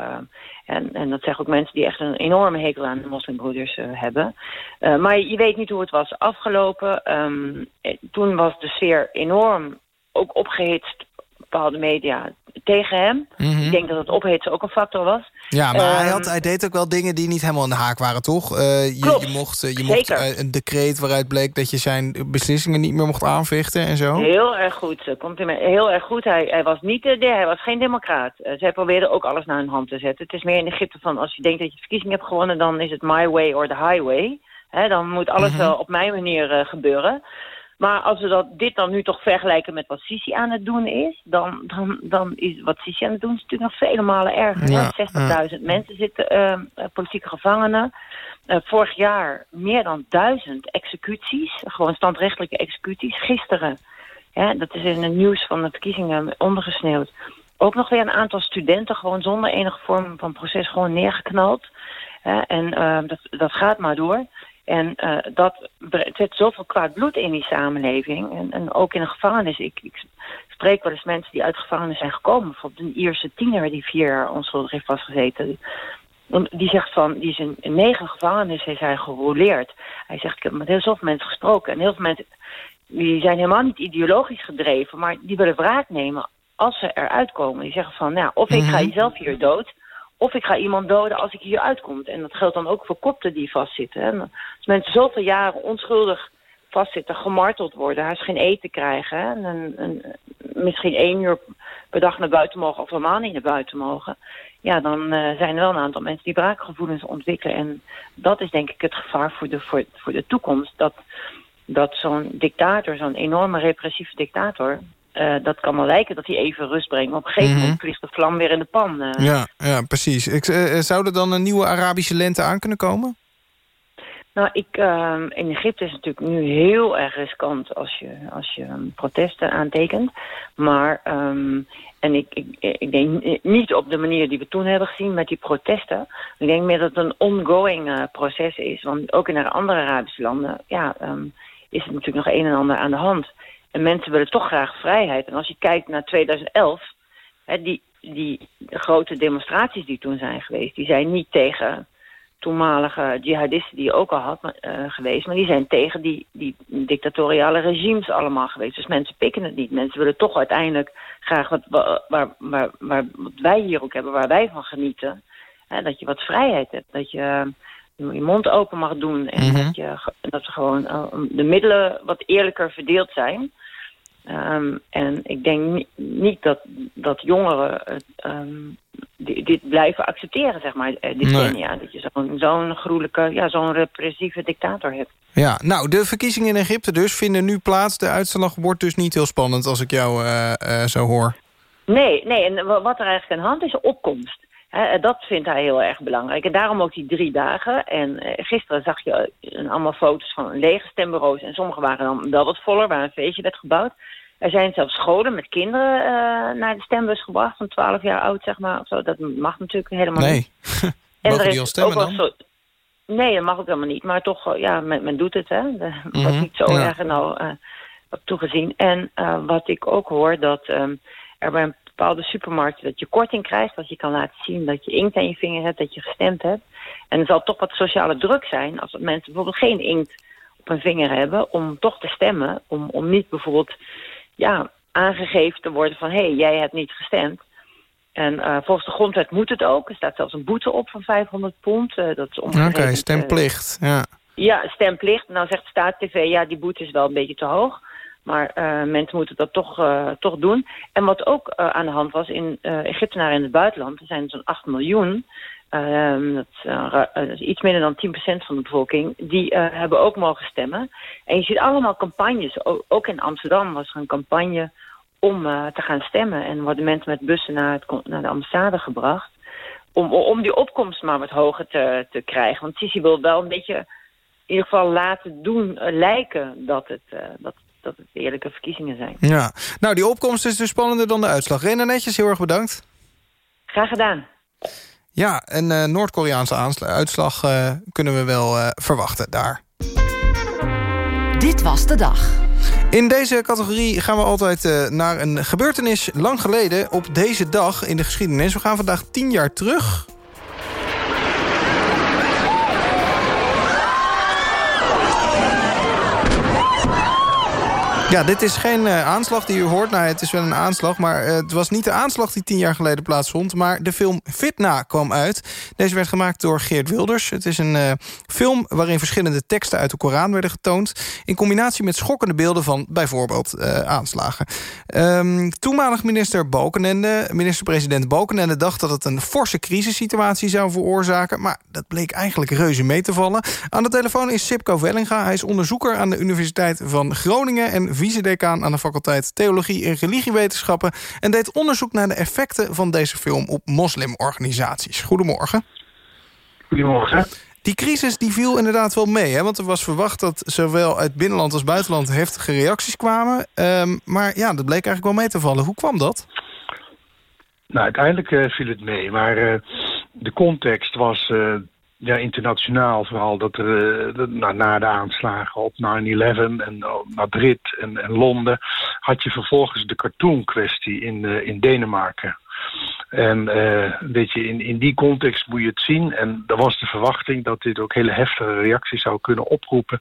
En, en dat zeggen ook mensen die echt een enorme hekel aan de moslimbroeders eh, hebben. Eh, maar je weet niet hoe het was afgelopen. Ehm, eh, toen was de sfeer enorm ook opgehitst bepaalde media tegen hem.
Mhm.
Ik denk dat het ophitsen ook een factor was.
Ja, maar hij,
Ehm,
had, hij deed ook wel dingen die niet helemaal in de haak waren, toch? Eh, je,
Klopt,
je mocht, eh, je mocht eh, een decreet waaruit bleek dat je zijn beslissingen niet meer mocht aanvechten en zo.
Heel erg goed. eh, Komt hij heel erg goed. Hij, hij was niet eh, de, hij was geen democraat. Eh, zij probeerden ook alles naar hun hand te zetten. Het is meer in Egypte van als je denkt dat je verkiezingen hebt gewonnen, dan is het my way or the highway. Dan moet alles
Mhm.
wel op mijn manier eh, gebeuren. Maar als we dat, dit dan nu toch vergelijken met wat Sisi aan het doen is... dan, dan, dan is wat Sisi aan het doen is natuurlijk nog vele malen erger.
Ja,
hè. 60.000 mensen zitten, eh, eh, politieke gevangenen. Eh, vorig jaar meer dan duizend executies. Gewoon standrechtelijke executies. Gisteren, hè, dat is in het nieuws van de verkiezingen ondergesneeuwd... ook nog weer een aantal studenten gewoon zonder enige vorm van proces gewoon neergeknald. Hè, en eh, dat, dat gaat maar door. En eh, dat het zet zoveel kwaad bloed in die samenleving. En, en ook in de gevangenis. Ik, ik spreek wel eens mensen die uit gevangenis zijn gekomen. Bijvoorbeeld een Ierse tiener die vier jaar onschuldig heeft vastgezeten. Die zegt van, die is in, negen gevangenissen is hij gerouleerd. Hij zegt, ik heb met heel zoveel mensen gesproken. En heel veel mensen, die zijn helemaal niet ideologisch gedreven. Maar die willen wraak nemen als ze eruit komen. Die zeggen van, nou, of ik ga
Mhm.
zelf hier dood... Of ik ga iemand doden als ik hier uitkom. En dat geldt dan ook voor kopten die vastzitten. Hè. Als mensen zoveel jaren onschuldig vastzitten, gemarteld worden... huis geen eten krijgen... En, en, en misschien één uur per dag naar buiten mogen... of helemaal niet naar buiten mogen... ja, dan eh, zijn er wel een aantal mensen die braakgevoelens ontwikkelen. En dat is denk ik het gevaar voor de, voor, voor de toekomst. Dat, dat zo'n dictator, zo'n enorme repressieve dictator... eh, dat kan wel lijken dat hij even rust brengt. Maar op een gegeven
Mhm.
moment vliegt de vlam weer in de pan. eh.
Ja, ja precies. Ik, eh, zou er dan een nieuwe Arabische lente aan kunnen komen?
Nou, ik, ehm, in Egypte is het natuurlijk nu heel erg riskant als je, als je ehm, protesten aantekent. Maar, ehm, en ik, ik, ik denk niet op de manier die we toen hebben gezien met die protesten. Ik denk meer dat het een ongoing proces is. Want ook in de andere Arabische landen ja, is het natuurlijk nog een en ander aan de hand. En mensen willen toch graag vrijheid. En als je kijkt naar 2011, hè, die, die grote demonstraties die toen zijn geweest, die zijn niet tegen toenmalige jihadisten die je ook al had eh, geweest. Maar die zijn tegen die, die dictatoriale regimes allemaal geweest. Dus mensen pikken het niet. Mensen willen toch uiteindelijk graag wat, wa- waar, waar, waar, wat wij hier ook hebben, waar wij van genieten. Hè, dat je wat vrijheid hebt. Dat je eh, je mond open mag doen. En
Mhm.
dat, je, dat gewoon eh, de middelen wat eerlijker verdeeld zijn. Ehm, en ik denk ni- niet dat, dat jongeren ehm, di- dit blijven accepteren, zeg maar, decennia. Dat je zo'n zo'n gruwelijke, ja, zo'n repressieve dictator hebt.
Ja, nou, de verkiezingen in Egypte dus vinden nu plaats. De uitslag wordt dus niet heel spannend als ik jou eh, eh, zo hoor.
Nee, nee, en wa- wat er eigenlijk aan de hand is, opkomst. Dat vindt hij heel erg belangrijk. En daarom ook die drie dagen. En eh, gisteren zag je eh, allemaal foto's van lege stembureaus. En sommige waren dan wel wat voller, waar een feestje werd gebouwd. Er zijn zelfs scholen met kinderen eh, naar de stembus gebracht, van 12 jaar oud, zeg maar. Of zo. Dat mag natuurlijk helemaal
Nee.
niet.
Mogen
er
die al stemmen dan?
zo- Nee, dat mag ook helemaal niet. Maar toch, ja, men, men doet het, hè.
Mhm,
wordt niet zo
ja.
erg nou toegezien. En wat ik ook hoor, dat ehm, er bij een bepaalde supermarkten dat je korting krijgt. Dat je kan laten zien dat je inkt aan je vinger hebt, dat je gestemd hebt. En er zal toch wat sociale druk zijn als mensen bijvoorbeeld geen inkt op hun vinger hebben... om toch te stemmen. Om, om niet bijvoorbeeld ja, aangegeven te worden van... hé, hey, jij hebt niet gestemd. En eh, volgens de grondwet moet het ook. Er staat zelfs een boete op van 500 pond. Eh, dat is
Oké,
eh,
stemplicht. Ja.
ja, stemplicht. Nou zegt Staat-TV, ja, die boete is wel een beetje te hoog. Maar eh, mensen moeten dat toch, eh, toch doen. En wat ook eh, aan de hand was in Egyptenaren in het buitenland... er zijn zo'n 8 miljoen... ehm, dat, is, iets minder dan 10% van de bevolking... die hebben ook mogen stemmen. En je ziet allemaal campagnes. Ook in Amsterdam was er een campagne om te gaan stemmen. En worden mensen met bussen naar, het, naar de ambassade gebracht... Om, om die opkomst maar wat hoger te, te krijgen. Want Sisi wil wel een beetje in ieder geval laten doen, lijken dat het, dat, dat het eerlijke verkiezingen zijn.
ja. Nou, die opkomst is dus spannender dan de uitslag. Rena Netjes, heel erg bedankt.
Graag gedaan.
Ja, een eh, Noord-Koreaanse uitslag eh, kunnen we wel eh, verwachten daar.
Dit was de dag.
In deze categorie gaan we altijd eh, naar een gebeurtenis lang geleden... op deze dag in de geschiedenis. We gaan vandaag tien jaar terug. Ja, dit is geen eh, aanslag die u hoort. Nou, het is wel een aanslag, maar eh, het was niet de aanslag die tien jaar geleden plaatsvond. Maar de film Fitna kwam uit. Deze werd gemaakt door Geert Wilders. Het is een eh, film waarin verschillende teksten uit de Koran werden getoond. In combinatie met schokkende beelden van bijvoorbeeld aanslagen. Ehm, toenmalig minister Balkenende, minister-president Balkenende... dacht dat het een forse crisissituatie zou veroorzaken. Maar dat bleek eigenlijk reuze mee te vallen. Aan de telefoon is Sipko Vellinga. Hij is onderzoeker aan de Universiteit van Groningen... en vice-decaan aan de faculteit Theologie en Religiewetenschappen... en deed onderzoek naar de effecten van deze film op moslimorganisaties. Goedemorgen.
Goedemorgen.
Die crisis die viel inderdaad wel mee, hè? want er was verwacht dat zowel uit binnenland als buitenland heftige reacties kwamen. Ehm, maar ja, dat bleek eigenlijk wel mee te vallen. Hoe kwam dat?
Nou, uiteindelijk uh, viel het mee, maar uh, de context was uh, ja, internationaal vooral dat er uh, na, de aanslagen op 9-11 en uh, Madrid en, en, Londen had je vervolgens de cartoon-kwestie in, uh, in Denemarken. En weet je, in, in die context moet je het zien. En er was de verwachting dat dit ook hele heftige reacties zou kunnen oproepen.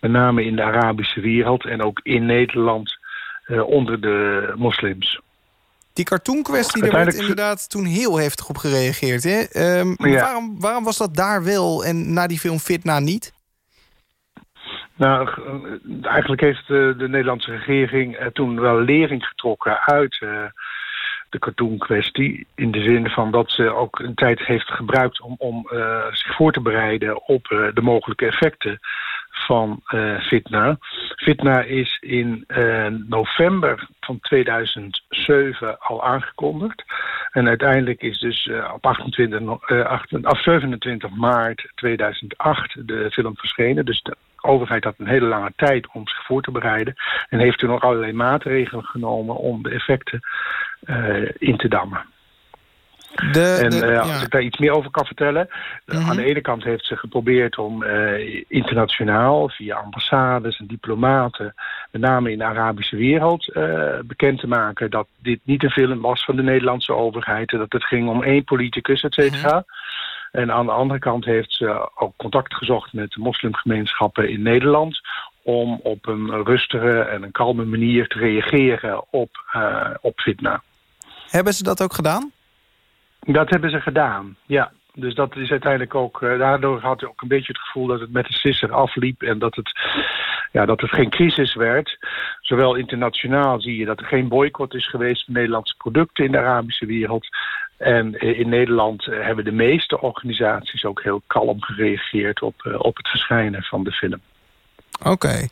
Met name in de Arabische wereld en ook in Nederland onder de moslims.
Die cartoon-kwestie, daar werd inderdaad toen heel heftig op gereageerd. Hè? Um, ja. waarom, waarom was dat daar wel en na die film Fitna niet?
Nou, eigenlijk heeft de, de Nederlandse regering toen wel lering getrokken uit uh, de cartoon-kwestie. In de zin van dat ze ook een tijd heeft gebruikt om, om uh, zich voor te bereiden op uh, de mogelijke effecten van uh, Fitna. Fitna is in november van 2007 al aangekondigd. En uiteindelijk is dus op 28, 8, af 27 maart 2008 de film verschenen. Dus de overheid had een hele lange tijd om zich voor te bereiden. En heeft toen nog allerlei maatregelen genomen om de effecten in te dammen.
De,
en
de,
uh,
ja.
als ik daar iets meer over kan vertellen.
Mm -hmm.
Aan de ene kant heeft ze geprobeerd om uh, internationaal, via ambassades en diplomaten, met name in de Arabische wereld, bekend te maken dat dit niet een film was van de Nederlandse overheid. Dat het ging om één politicus, et cetera. -hmm. En aan de andere kant heeft ze ook contact gezocht met de moslimgemeenschappen in Nederland om op een rustige en een kalme manier te reageren op, op fitna.
Hebben ze dat ook gedaan?
Dat hebben ze gedaan, ja. Dus dat is uiteindelijk ook... Uh, daardoor had ik ook een beetje het gevoel dat het met de sisser afliep... en dat het, ja, dat het geen crisis werd. Zowel internationaal zie je dat er geen boycott is geweest... van Nederlandse producten in de Arabische wereld. En uh, in Nederland uh, hebben de meeste organisaties ook heel kalm gereageerd... op, op het verschijnen van de film.
Oké.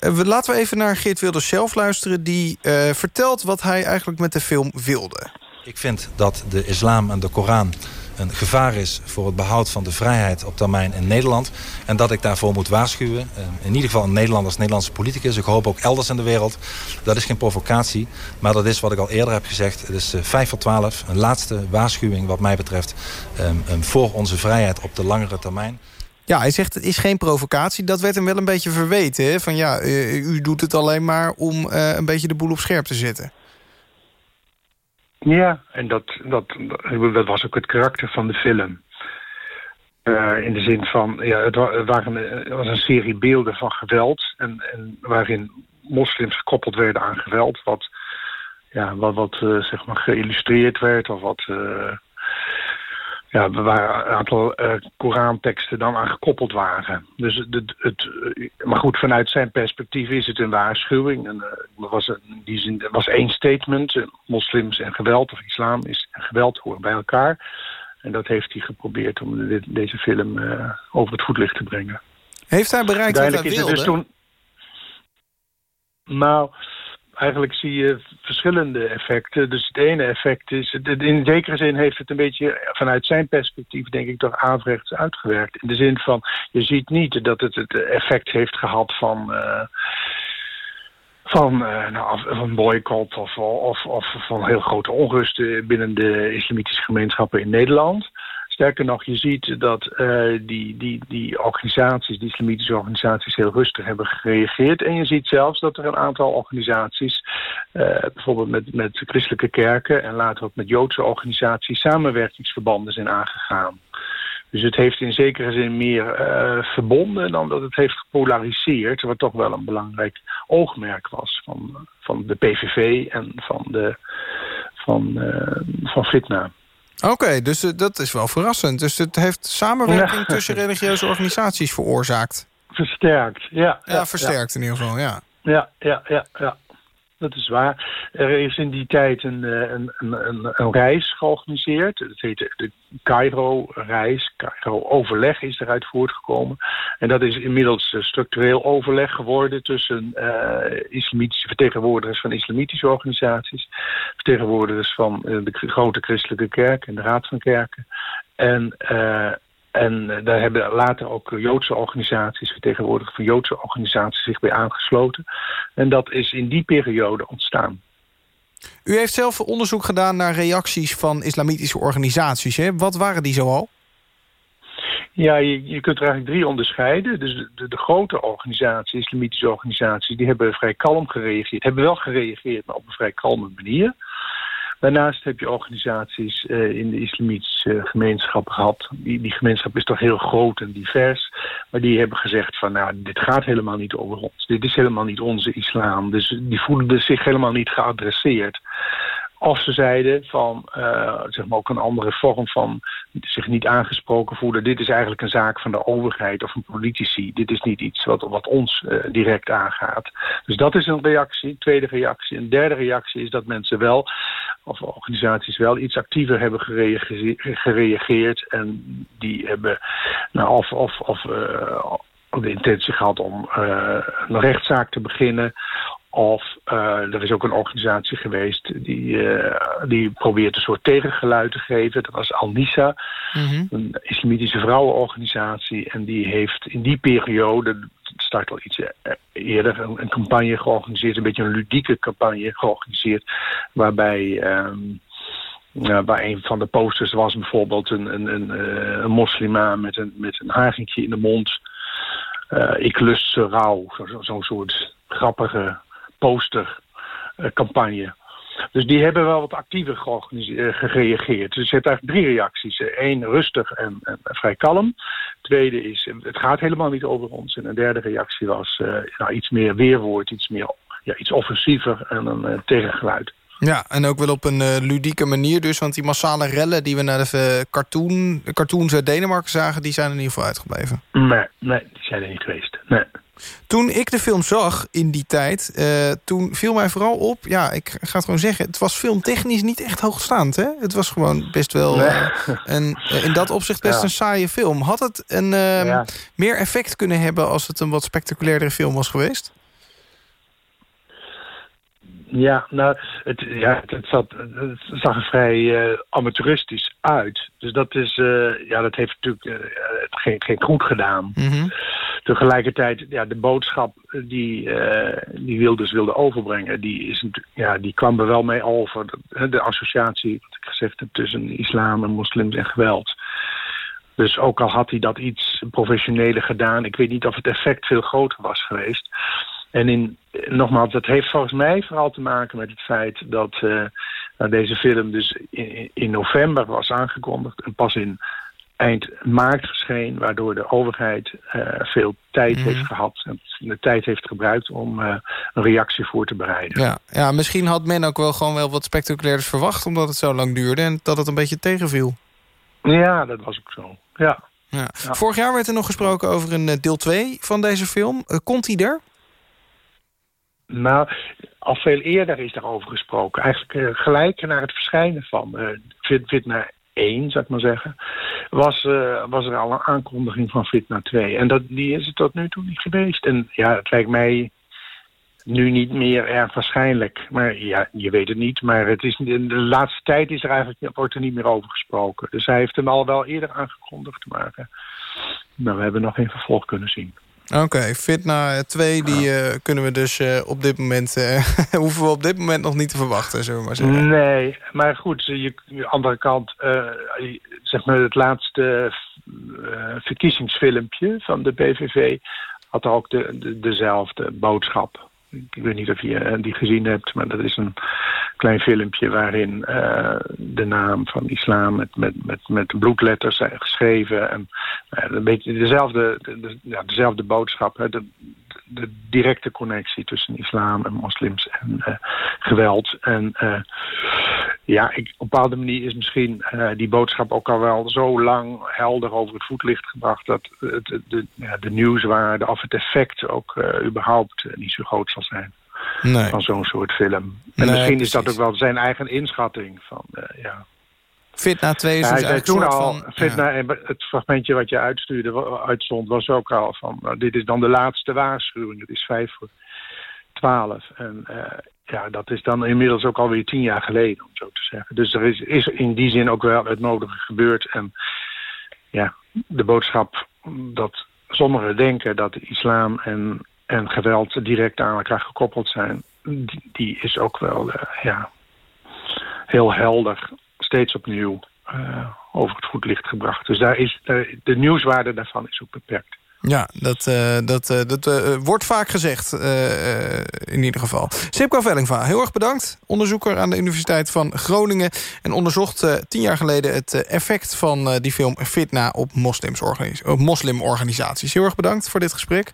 Okay. laten we even naar Geert Wilders zelf luisteren... die vertelt wat hij eigenlijk met de film wilde.
Ik vind dat de islam en de Koran een gevaar is voor het behoud van de vrijheid op termijn in Nederland. En dat ik daarvoor moet waarschuwen. In ieder geval in Nederland als Nederlandse politicus. Ik hoop ook elders in de wereld. Dat is geen provocatie. Maar dat is wat ik al eerder heb gezegd. Het is 5 voor 12. Een laatste waarschuwing wat mij betreft. Um, voor onze vrijheid op de langere termijn.
Ja, hij zegt het is geen provocatie. Dat werd hem wel een beetje verweten. Van ja, uh, u doet het alleen maar om uh, een beetje de boel op scherp te zetten.
Ja, en dat, dat, dat was ook het karakter van de film. Uh, in de zin van, ja, het, waren, was een serie beelden van geweld... en, en waarin moslims gekoppeld werden aan geweld... wat, ja, wat, wat zeg maar geïllustreerd werd of wat... Ja, waar een aantal uh, Koranteksten dan aan gekoppeld waren. Dus het, het, maar goed, vanuit zijn perspectief is het een waarschuwing. En, uh, was een, die zin, er was één statement, uh, moslims en geweld of islam is en geweld horen bij elkaar. En dat heeft hij geprobeerd om dit, deze film over het voetlicht te brengen.
Heeft hij bereikt wat hij wilde?
Dus toen, nou, eigenlijk zie je verschillende effecten. Dus het ene effect is... In zekere zin heeft het een beetje vanuit zijn perspectief... denk ik toch averechts uitgewerkt. In de zin van, je ziet niet dat het het effect heeft gehad van... Uh, van, uh, nou, boycott of, of, of van heel grote onrusten binnen de islamitische gemeenschappen in Nederland. Sterker nog, je ziet dat uh, die, die, die organisaties, die islamitische organisaties, heel rustig hebben gereageerd. En je ziet zelfs dat er een aantal organisaties, uh, bijvoorbeeld met, met christelijke kerken en later ook met Joodse organisaties, samenwerkingsverbanden zijn aangegaan. Dus het heeft in zekere zin meer eh, verbonden dan dat het heeft gepolariseerd. Wat toch wel een belangrijk oogmerk was van, van de PVV en van, de, van, eh, van Fitna.
Oké, dus eh, dat is wel verrassend. Dus het heeft samenwerking
Ja.
tussen religieuze organisaties veroorzaakt.
Versterkt, ja.
Ja, versterkt in ieder geval, ja.
Ja, ja, ja, ja. Dat is waar. Er is in die tijd een, eh, een, een, een, reis georganiseerd. Dat heette de Cairo-reis. Cairo-overleg is eruit voortgekomen. En dat is inmiddels eh, structureel overleg geworden... tussen eh, islamitische vertegenwoordigers van islamitische organisaties... vertegenwoordigers van de grote christelijke kerk en de Raad van Kerken... en en eh, daar hebben later ook Joodse organisaties, vertegenwoordigers van Joodse organisaties, zich bij aangesloten. En dat is in die periode ontstaan.
U heeft zelf onderzoek gedaan naar reacties van islamitische organisaties. Hè? Wat waren die zoal?
Ja, je, je kunt er eigenlijk drie onderscheiden. Dus de, de grote organisaties, islamitische organisaties, die hebben vrij kalm gereageerd. Hebben wel gereageerd, maar op een vrij kalme manier. Daarnaast heb je organisaties eh, in de islamitische gemeenschap gehad. Die, die gemeenschap is toch heel groot en divers. Maar die hebben gezegd van, nou, dit gaat helemaal niet over ons. Dit is helemaal niet onze islam. Dus die voelden zich helemaal niet geadresseerd. Of ze zeiden van, eh, zeg maar ook een andere vorm van zich niet aangesproken voelen. Dit is eigenlijk een zaak van de overheid of van politici. Dit is niet iets wat, wat ons eh, direct aangaat. Dus dat is een reactie. Tweede reactie. Een derde reactie is dat mensen wel, of organisaties wel, iets actiever hebben gereage- gereageerd. En die hebben, nou, of, of, of eh, de intentie gehad om eh, een rechtszaak te beginnen. Of eh, er is ook een organisatie geweest die, eh, die probeert een soort tegengeluid te geven. Dat was Al-Nisa, een islamitische vrouwenorganisatie. En die heeft in die periode, het start al iets eh, eerder, een, een campagne georganiseerd. Een beetje een ludieke campagne georganiseerd. Waarbij... waar een van de posters was bijvoorbeeld een, een, een, een moslima met een, met een haringje in de mond. Ik lust ze rauw. Zo'n zo, zo'n soort grappige postercampagne. dus die hebben wel wat actiever eh, gereageerd. Dus je hebt eigenlijk drie reacties. Eén, rustig en, en vrij kalm. Tweede is, het gaat helemaal niet over ons. En een derde reactie was eh, nou, iets meer weerwoord, iets, meer, ja, iets offensiever en een eh, tegengeluid.
Ja, en ook wel op een ludieke manier dus. Want die massale rellen die we naar de cartoon, cartoons uit Denemarken zagen... die zijn er in ieder geval uitgebleven.
Nee, nee, die zijn er niet geweest. Nee.
Toen ik de film zag in die tijd, eh, toen viel mij vooral op... ja, ik ga het gewoon zeggen, het was filmtechnisch niet echt hoogstaand. Hè? Het was gewoon best wel
Nee.
eh, een, in dat opzicht best
Ja.
een saaie film. Had het een ehm,
Ja.
meer effect kunnen hebben... als het een wat spectaculairdere film was geweest?
Ja, nou, het, ja, het, zat, het zag er vrij eh, amateuristisch uit. Dus dat, is, eh, ja, dat heeft natuurlijk eh, geen, geen goed gedaan. Tegelijkertijd, ja, de boodschap die, die Wilders wilde overbrengen... Die, is, ja, die kwam er wel mee over. De, de associatie, wat ik gezegd heb, tussen islam en moslims en geweld. Dus ook al had hij dat iets professioneler gedaan... ik weet niet of het effect veel groter was geweest... En in, nogmaals, dat heeft volgens mij vooral te maken met het feit dat eh, nou, deze film dus in, in november was aangekondigd en pas in eind maart verscheen, waardoor de overheid eh, veel tijd
Mhm.
heeft gehad en de tijd heeft gebruikt om eh, een reactie voor te bereiden.
Ja, ja, misschien had men ook wel gewoon wel wat spectaculairs verwacht... omdat het zo lang duurde en dat het een beetje tegenviel.
Ja, dat was ook zo. Ja.
Ja. Vorig jaar werd er nog gesproken over een deel 2 van deze film. Komt die er?
Nou, al veel eerder is daarover gesproken. Eigenlijk eh, gelijk naar het verschijnen van eh Fit, Fitna 1, zou ik maar zeggen, was, eh, was er al een aankondiging van Fitna 2. En dat, die is het tot nu toe niet geweest. En ja, het lijkt mij nu niet meer erg waarschijnlijk. Maar ja, je weet het niet. Maar het is, in de laatste tijd is er eigenlijk, wordt er niet meer over gesproken. Dus hij heeft hem al wel eerder aangekondigd. Eh, maar we hebben nog geen vervolg kunnen zien.
Oké, Fitna 2, die eh, kunnen we dus eh, op dit moment... eh, hoeven we op dit moment nog niet te verwachten, zullen we maar zeggen.
Nee, maar goed, je, de andere kant, eh, zeg maar het laatste eh, verkiezingsfilmpje van de PVV had ook de, de, dezelfde boodschap. Ik weet niet of je eh, die gezien hebt, maar dat is een klein filmpje waarin eh, de naam van islam met, met, met, met bloedletters geschreven. En eh, een beetje dezelfde, de, de- ja, dezelfde boodschap. Hè, de, directe connectie tussen islam en moslims en geweld. En ja, ik, op een bepaalde manier is misschien die boodschap ook al wel zo lang helder over het voetlicht gebracht dat het, de, de, nieuwswaarde of het effect ook überhaupt niet zo groot zal zijn
Nee.
van zo'n soort film. En
Nee,
misschien is dat
precies.
ook wel zijn eigen inschatting van, eh, ja.
Fitna 2 is
Ja,
dus
hij toen al,
van...
Fitna, en het fragmentje wat je uitstuurde, uitstond, was ook al van, nou, dit is dan de laatste waarschuwing. Het is vijf voor twaalf. En eh, ja, dat is dan inmiddels ook alweer tien jaar geleden, om zo te zeggen. Dus er is, is in die zin ook wel het nodige gebeurd. En ja, de boodschap dat sommigen denken dat de islam en, en geweld direct aan elkaar gekoppeld zijn, die, is ook wel, eh, ja, heel helder, steeds opnieuw eh, over het voetlicht gebracht. Dus daar is de, de nieuwswaarde daarvan is ook beperkt.
Ja, dat, eh, dat, dat wordt vaak gezegd, in ieder geval. Sipko Vellingva, heel erg bedankt. Onderzoeker aan de Universiteit van Groningen. En onderzocht tien jaar geleden het effect van die film Fitna op moslimorganisaties. Heel erg bedankt voor dit gesprek.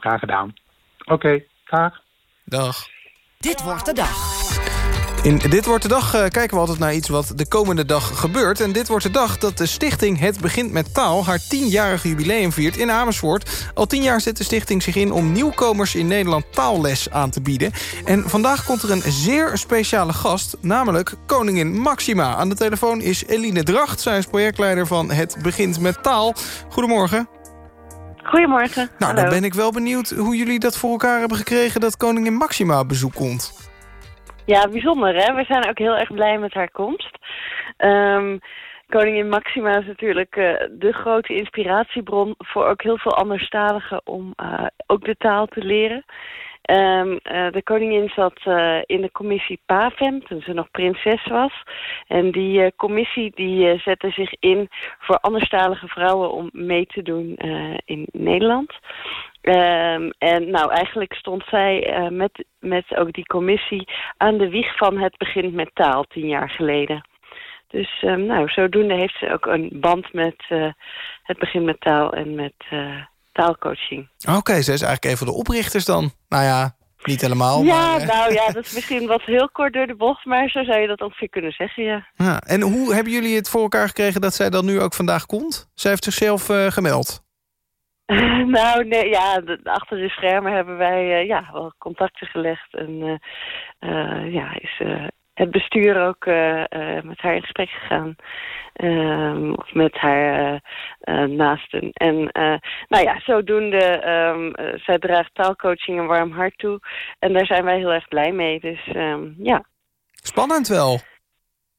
Graag gedaan. Oké, graag.
Dag.
Dit wordt de dag.
In Dit wordt de dag eh, kijken we altijd naar iets wat de komende dag gebeurt. En dit wordt de dag dat de stichting Het Begint met Taal... haar tienjarige jubileum viert in Amersfoort. Al tien jaar zet de stichting zich in om nieuwkomers in Nederland taalles aan te bieden. En vandaag komt er een zeer speciale gast, namelijk koningin Maxima. Aan de telefoon is Eline Dracht. Zij is projectleider van Het Begint met Taal. Goedemorgen.
Goedemorgen.
Nou,
Hallo.
dan ben ik wel benieuwd hoe jullie dat voor elkaar hebben gekregen... dat koningin Maxima op bezoek komt.
Ja, bijzonder hè. We zijn ook heel erg blij met haar komst. Ehm, Koningin Maxima is natuurlijk eh, de grote inspiratiebron voor ook heel veel anderstaligen om eh, ook de taal te leren. Ehm, eh, de koningin zat eh, in de commissie PAVEM toen ze nog prinses was. En die eh, commissie die zette zich in voor anderstalige vrouwen om mee te doen in Nederland. Ehm, en nou, eigenlijk stond zij met, met ook die commissie aan de wieg van het begint met taal tien jaar geleden. Dus ehm, nou, zodoende heeft ze ook een band met het begint met taal en met taalcoaching.
Oké, ze is eigenlijk een van de oprichters dan. Nou ja, niet helemaal.
ja,
maar, eh,
nou ja, dat is misschien wat heel kort door de bocht, maar zo zou je dat ongeveer kunnen zeggen, ja.
ja. En hoe hebben jullie het voor elkaar gekregen dat zij dan nu ook vandaag komt? Zij heeft zichzelf eh, gemeld.
nou, nee, ja, achter de schermen hebben wij eh, ja, wel contacten gelegd. En ja, is het bestuur ook eh, eh, met haar in gesprek gegaan. Ehm, of met haar eh, naasten. En nou ja, zodoende, ehm, eh, zij draagt taalcoaching een warm hart toe. En daar zijn wij heel erg blij mee. Dus ehm, ja.
Spannend wel.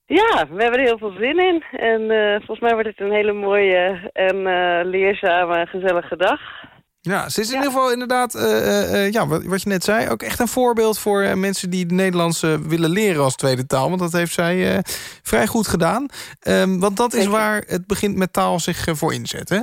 Ja, we hebben er heel veel zin in. En volgens mij wordt het een hele mooie en leerzame, gezellige dag.
Ja, ze is in ieder geval inderdaad, eh, eh, eh, ja, wat, wat je net zei... ook echt een voorbeeld voor mensen die het Nederlands willen leren als tweede taal. Want dat heeft zij vrij goed gedaan. Ehm, want dat is waar het begint met taal zich voor inzet, hè?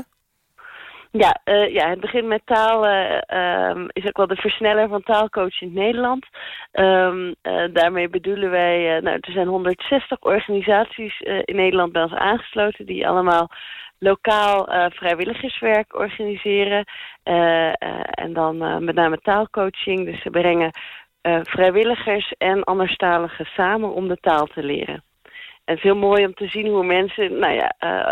Ja, ja, het begint met taal eh, ehm, is ook wel de versneller van taalcoach in Nederland. Ehm, eh, daarmee bedoelen wij, nou, er zijn 160 organisaties in Nederland bij ons aangesloten die allemaal lokaal eh, vrijwilligerswerk organiseren. Eh, eh, en dan met name taalcoaching. Dus ze brengen vrijwilligers en anderstaligen samen om de taal te leren. En het is heel mooi om te zien hoe mensen nou ja,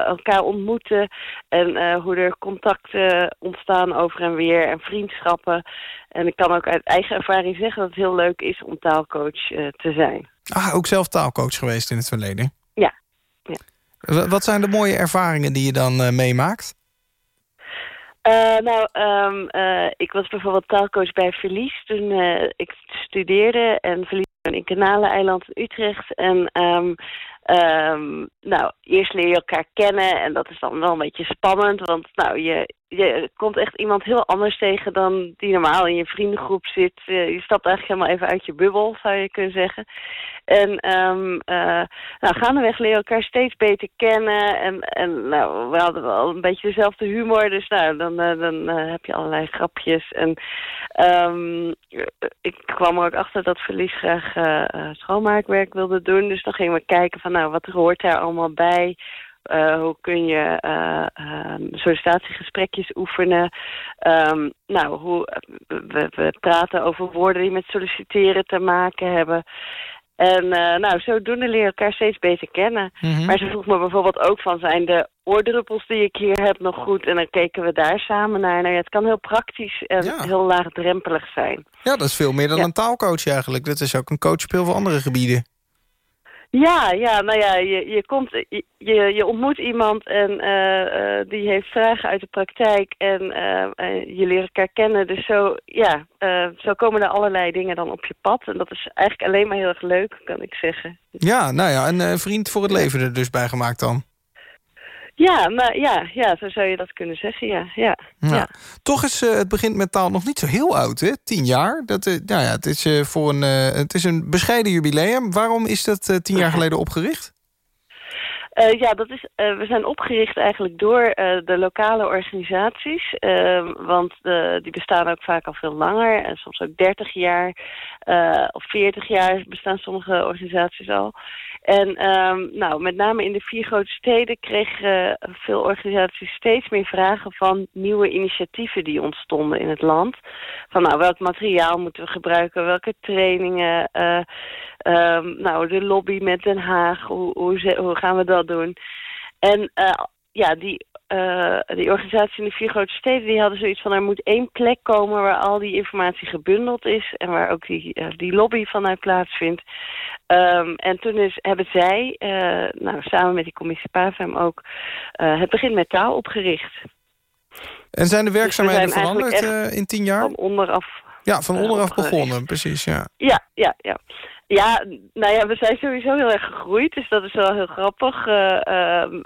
elkaar ontmoeten. En hoe er contacten ontstaan over en weer. En vriendschappen. En ik kan ook uit eigen ervaring zeggen dat het heel leuk is om taalcoach te zijn.
Ah, ook zelf taalcoach geweest in het verleden. Wat zijn de mooie ervaringen die je dan eh, meemaakt?
Eh, nou, ehm, eh, ik was bijvoorbeeld taalcoach bij Verlies toen ik studeerde. En Verlies in Kanaleneiland in Utrecht. En ehm, ehm, nou, eerst leer je elkaar kennen. En dat is dan wel een beetje spannend. Want nou, je, je komt echt iemand heel anders tegen dan die normaal in je vriendengroep zit. Eh, je stapt eigenlijk helemaal even uit je bubbel, zou je kunnen zeggen. En ehm eh, nou, gaandeweg leer je elkaar steeds beter kennen. En, en nou, we hadden wel een beetje dezelfde humor. Dus nou, dan, eh, dan heb je allerlei grapjes. En ehm, ik kwam er ook achter dat Verlies graag schoonmaakwerk wilde doen. Dus dan gingen we kijken van nou, wat hoort daar allemaal bij? Eh, hoe kun je eh, ehm, sollicitatiegesprekjes oefenen? Ehm, nou, hoe, we, we praten over woorden die met solliciteren te maken hebben. En eh, nou, zodoende leer je elkaar steeds beter kennen.
Mhm.
Maar ze vroeg me bijvoorbeeld ook van, zijn de oordruppels die ik hier heb nog goed? En dan keken we daar samen naar. Nou ja, het kan heel praktisch en
Ja.
heel laagdrempelig zijn.
Ja, dat is veel meer dan
Ja.
een taalcoach eigenlijk. Dat is ook een coach op heel veel andere gebieden.
Ja, ja, nou ja, je, je, komt, je, je ontmoet iemand en eh, eh, die heeft vragen uit de praktijk en eh, eh, je leert elkaar kennen. Dus zo, ja, zo komen er allerlei dingen dan op je pad. En dat is eigenlijk alleen maar heel erg leuk, kan ik zeggen.
Ja, nou ja, een vriend voor het leven er dus bij gemaakt dan.
Ja, maar ja, ja, zo zou je dat kunnen zeggen, ja. ja,
Ja.
ja.
Toch is eh, het begint met taal nog niet zo heel oud, hè? Tien jaar. Dat, eh, nou ja, het, is, eh, voor een, het is een bescheiden jubileum. Waarom is dat tien jaar geleden opgericht?
Ja, dat is, we zijn opgericht eigenlijk door de lokale organisaties. Ehm, want de, die bestaan ook vaak al veel langer. En soms ook 30 jaar of 40 jaar bestaan sommige organisaties al. En ehm, nou, met name in de vier grote steden kregen eh, veel organisaties steeds meer vragen van nieuwe initiatieven die ontstonden in het land. Van nou, welk materiaal moeten we gebruiken, welke trainingen, eh, ehm, nou, de lobby met Den Haag, hoe, hoe, gaan we dat doen? En eh, ja, die, eh, die organisatie in de vier grote steden, die hadden zoiets van er moet één plek komen waar al die informatie gebundeld is en waar ook die, eh, die lobby vanuit plaatsvindt. Ehm, en toen is, hebben zij, eh, nou, samen met die commissie PAVM ook, het begin met taal opgericht.
En zijn de werkzaamheden
Dus we zijn
veranderd in tien jaar?
Van onderaf
Ja, van onderaf begonnen, precies, ja.
Ja, ja, ja. Ja, nou ja, we zijn sowieso heel erg gegroeid, dus dat is wel heel grappig. Eh, ehm,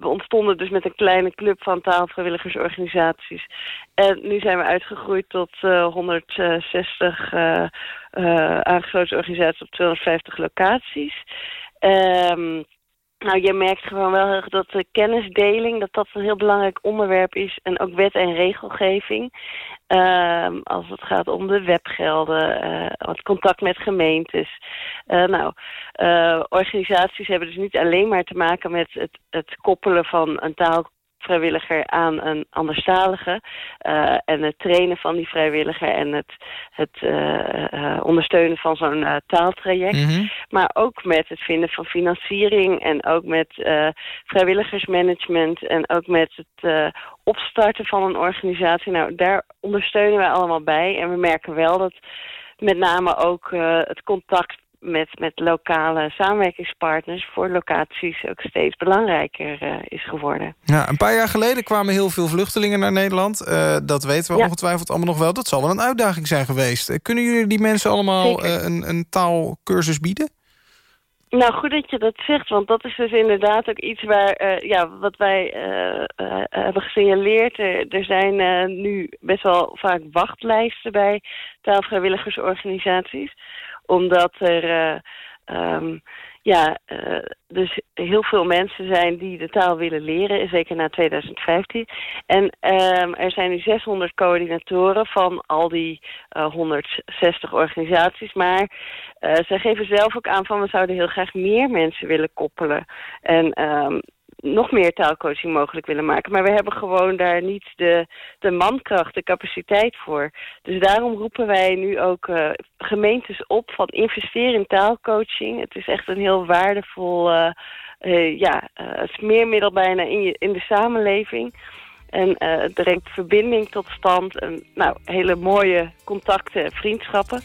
we ontstonden dus met een kleine club van taalvrijwilligersorganisaties. En nu zijn we uitgegroeid tot eh, 160 eh, eh, aangesloten organisaties op 250 locaties. Ehm nou, je merkt gewoon wel heel erg dat de kennisdeling, dat dat een heel belangrijk onderwerp is. En ook wet en regelgeving. Ehm, als het gaat om de webgelden, eh, het contact met gemeentes. Eh, nou, eh, organisaties hebben dus niet alleen maar te maken met het, het koppelen van een taalvrijwilliger aan een anderstalige. eh, en het trainen van die vrijwilliger en het, het eh, eh, ondersteunen van zo'n taaltraject.
Mhm.
Maar ook met het vinden van financiering en ook met vrijwilligersmanagement en ook met het opstarten van een organisatie. Nou, daar ondersteunen wij allemaal bij. En we merken wel dat met name ook het contact met, met lokale samenwerkingspartners voor locaties ook steeds belangrijker eh, is geworden.
Ja, een paar jaar geleden kwamen heel veel vluchtelingen naar Nederland. Eh, dat weten we
Ja.
ongetwijfeld allemaal nog wel. Dat zal wel een uitdaging zijn geweest. Eh, Kunnen jullie die mensen allemaal een, een taalkursus bieden?
Nou, goed dat je dat zegt, want dat is dus inderdaad ook iets waar, ja, wat wij hebben gesignaleerd. Er, zijn nu best wel vaak wachtlijsten bij taalvrijwilligersorganisaties, omdat er, eh, ehm, ja, eh, dus heel veel mensen zijn die de taal willen leren, zeker na 2015. En ehm, er zijn nu 600 coördinatoren van al die eh, 160 organisaties, maar eh, zij geven zelf ook aan van we zouden heel graag meer mensen willen koppelen. En ehm, nog meer taalcoaching mogelijk willen maken. Maar we hebben gewoon daar niet de, de mankracht, de capaciteit voor. Dus daarom roepen wij nu ook eh, gemeentes op van investeer in taalcoaching. Het is echt een heel waardevol eh, eh, ja, smeermiddel bijna in, je, in de samenleving. En het brengt verbinding tot stand. En, nou, hele mooie contacten en vriendschappen.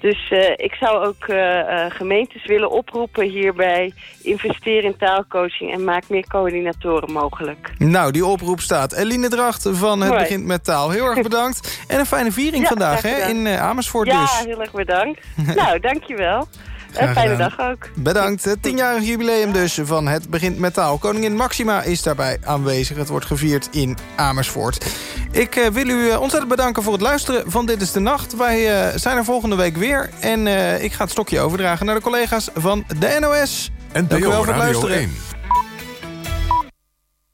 Dus eh, ik zou ook eh, eh, gemeentes willen oproepen hierbij. Investeer in taalcoaching en maak meer coördinatoren mogelijk.
Nou, die oproep staat. Eline Dracht van Het. Begint Met Taal. Heel erg bedankt. En een fijne viering
Ja,
vandaag hè, in Amersfoort
ja,
dus.
heel erg bedankt. nou, dankjewel.
Graag
En fijne
gedaan.
dag ook.
Bedankt. Het tienjarig jubileum dus van Het Begint met Taal. Koningin Maxima is daarbij aanwezig. Het wordt gevierd in Amersfoort. Ik eh, wil u eh, ontzettend bedanken voor het luisteren van Dit is de Nacht. Wij eh, zijn er volgende week weer. En eh, ik ga het stokje overdragen naar de collega's van de NOS. Dank u wel voor het luisteren.
1.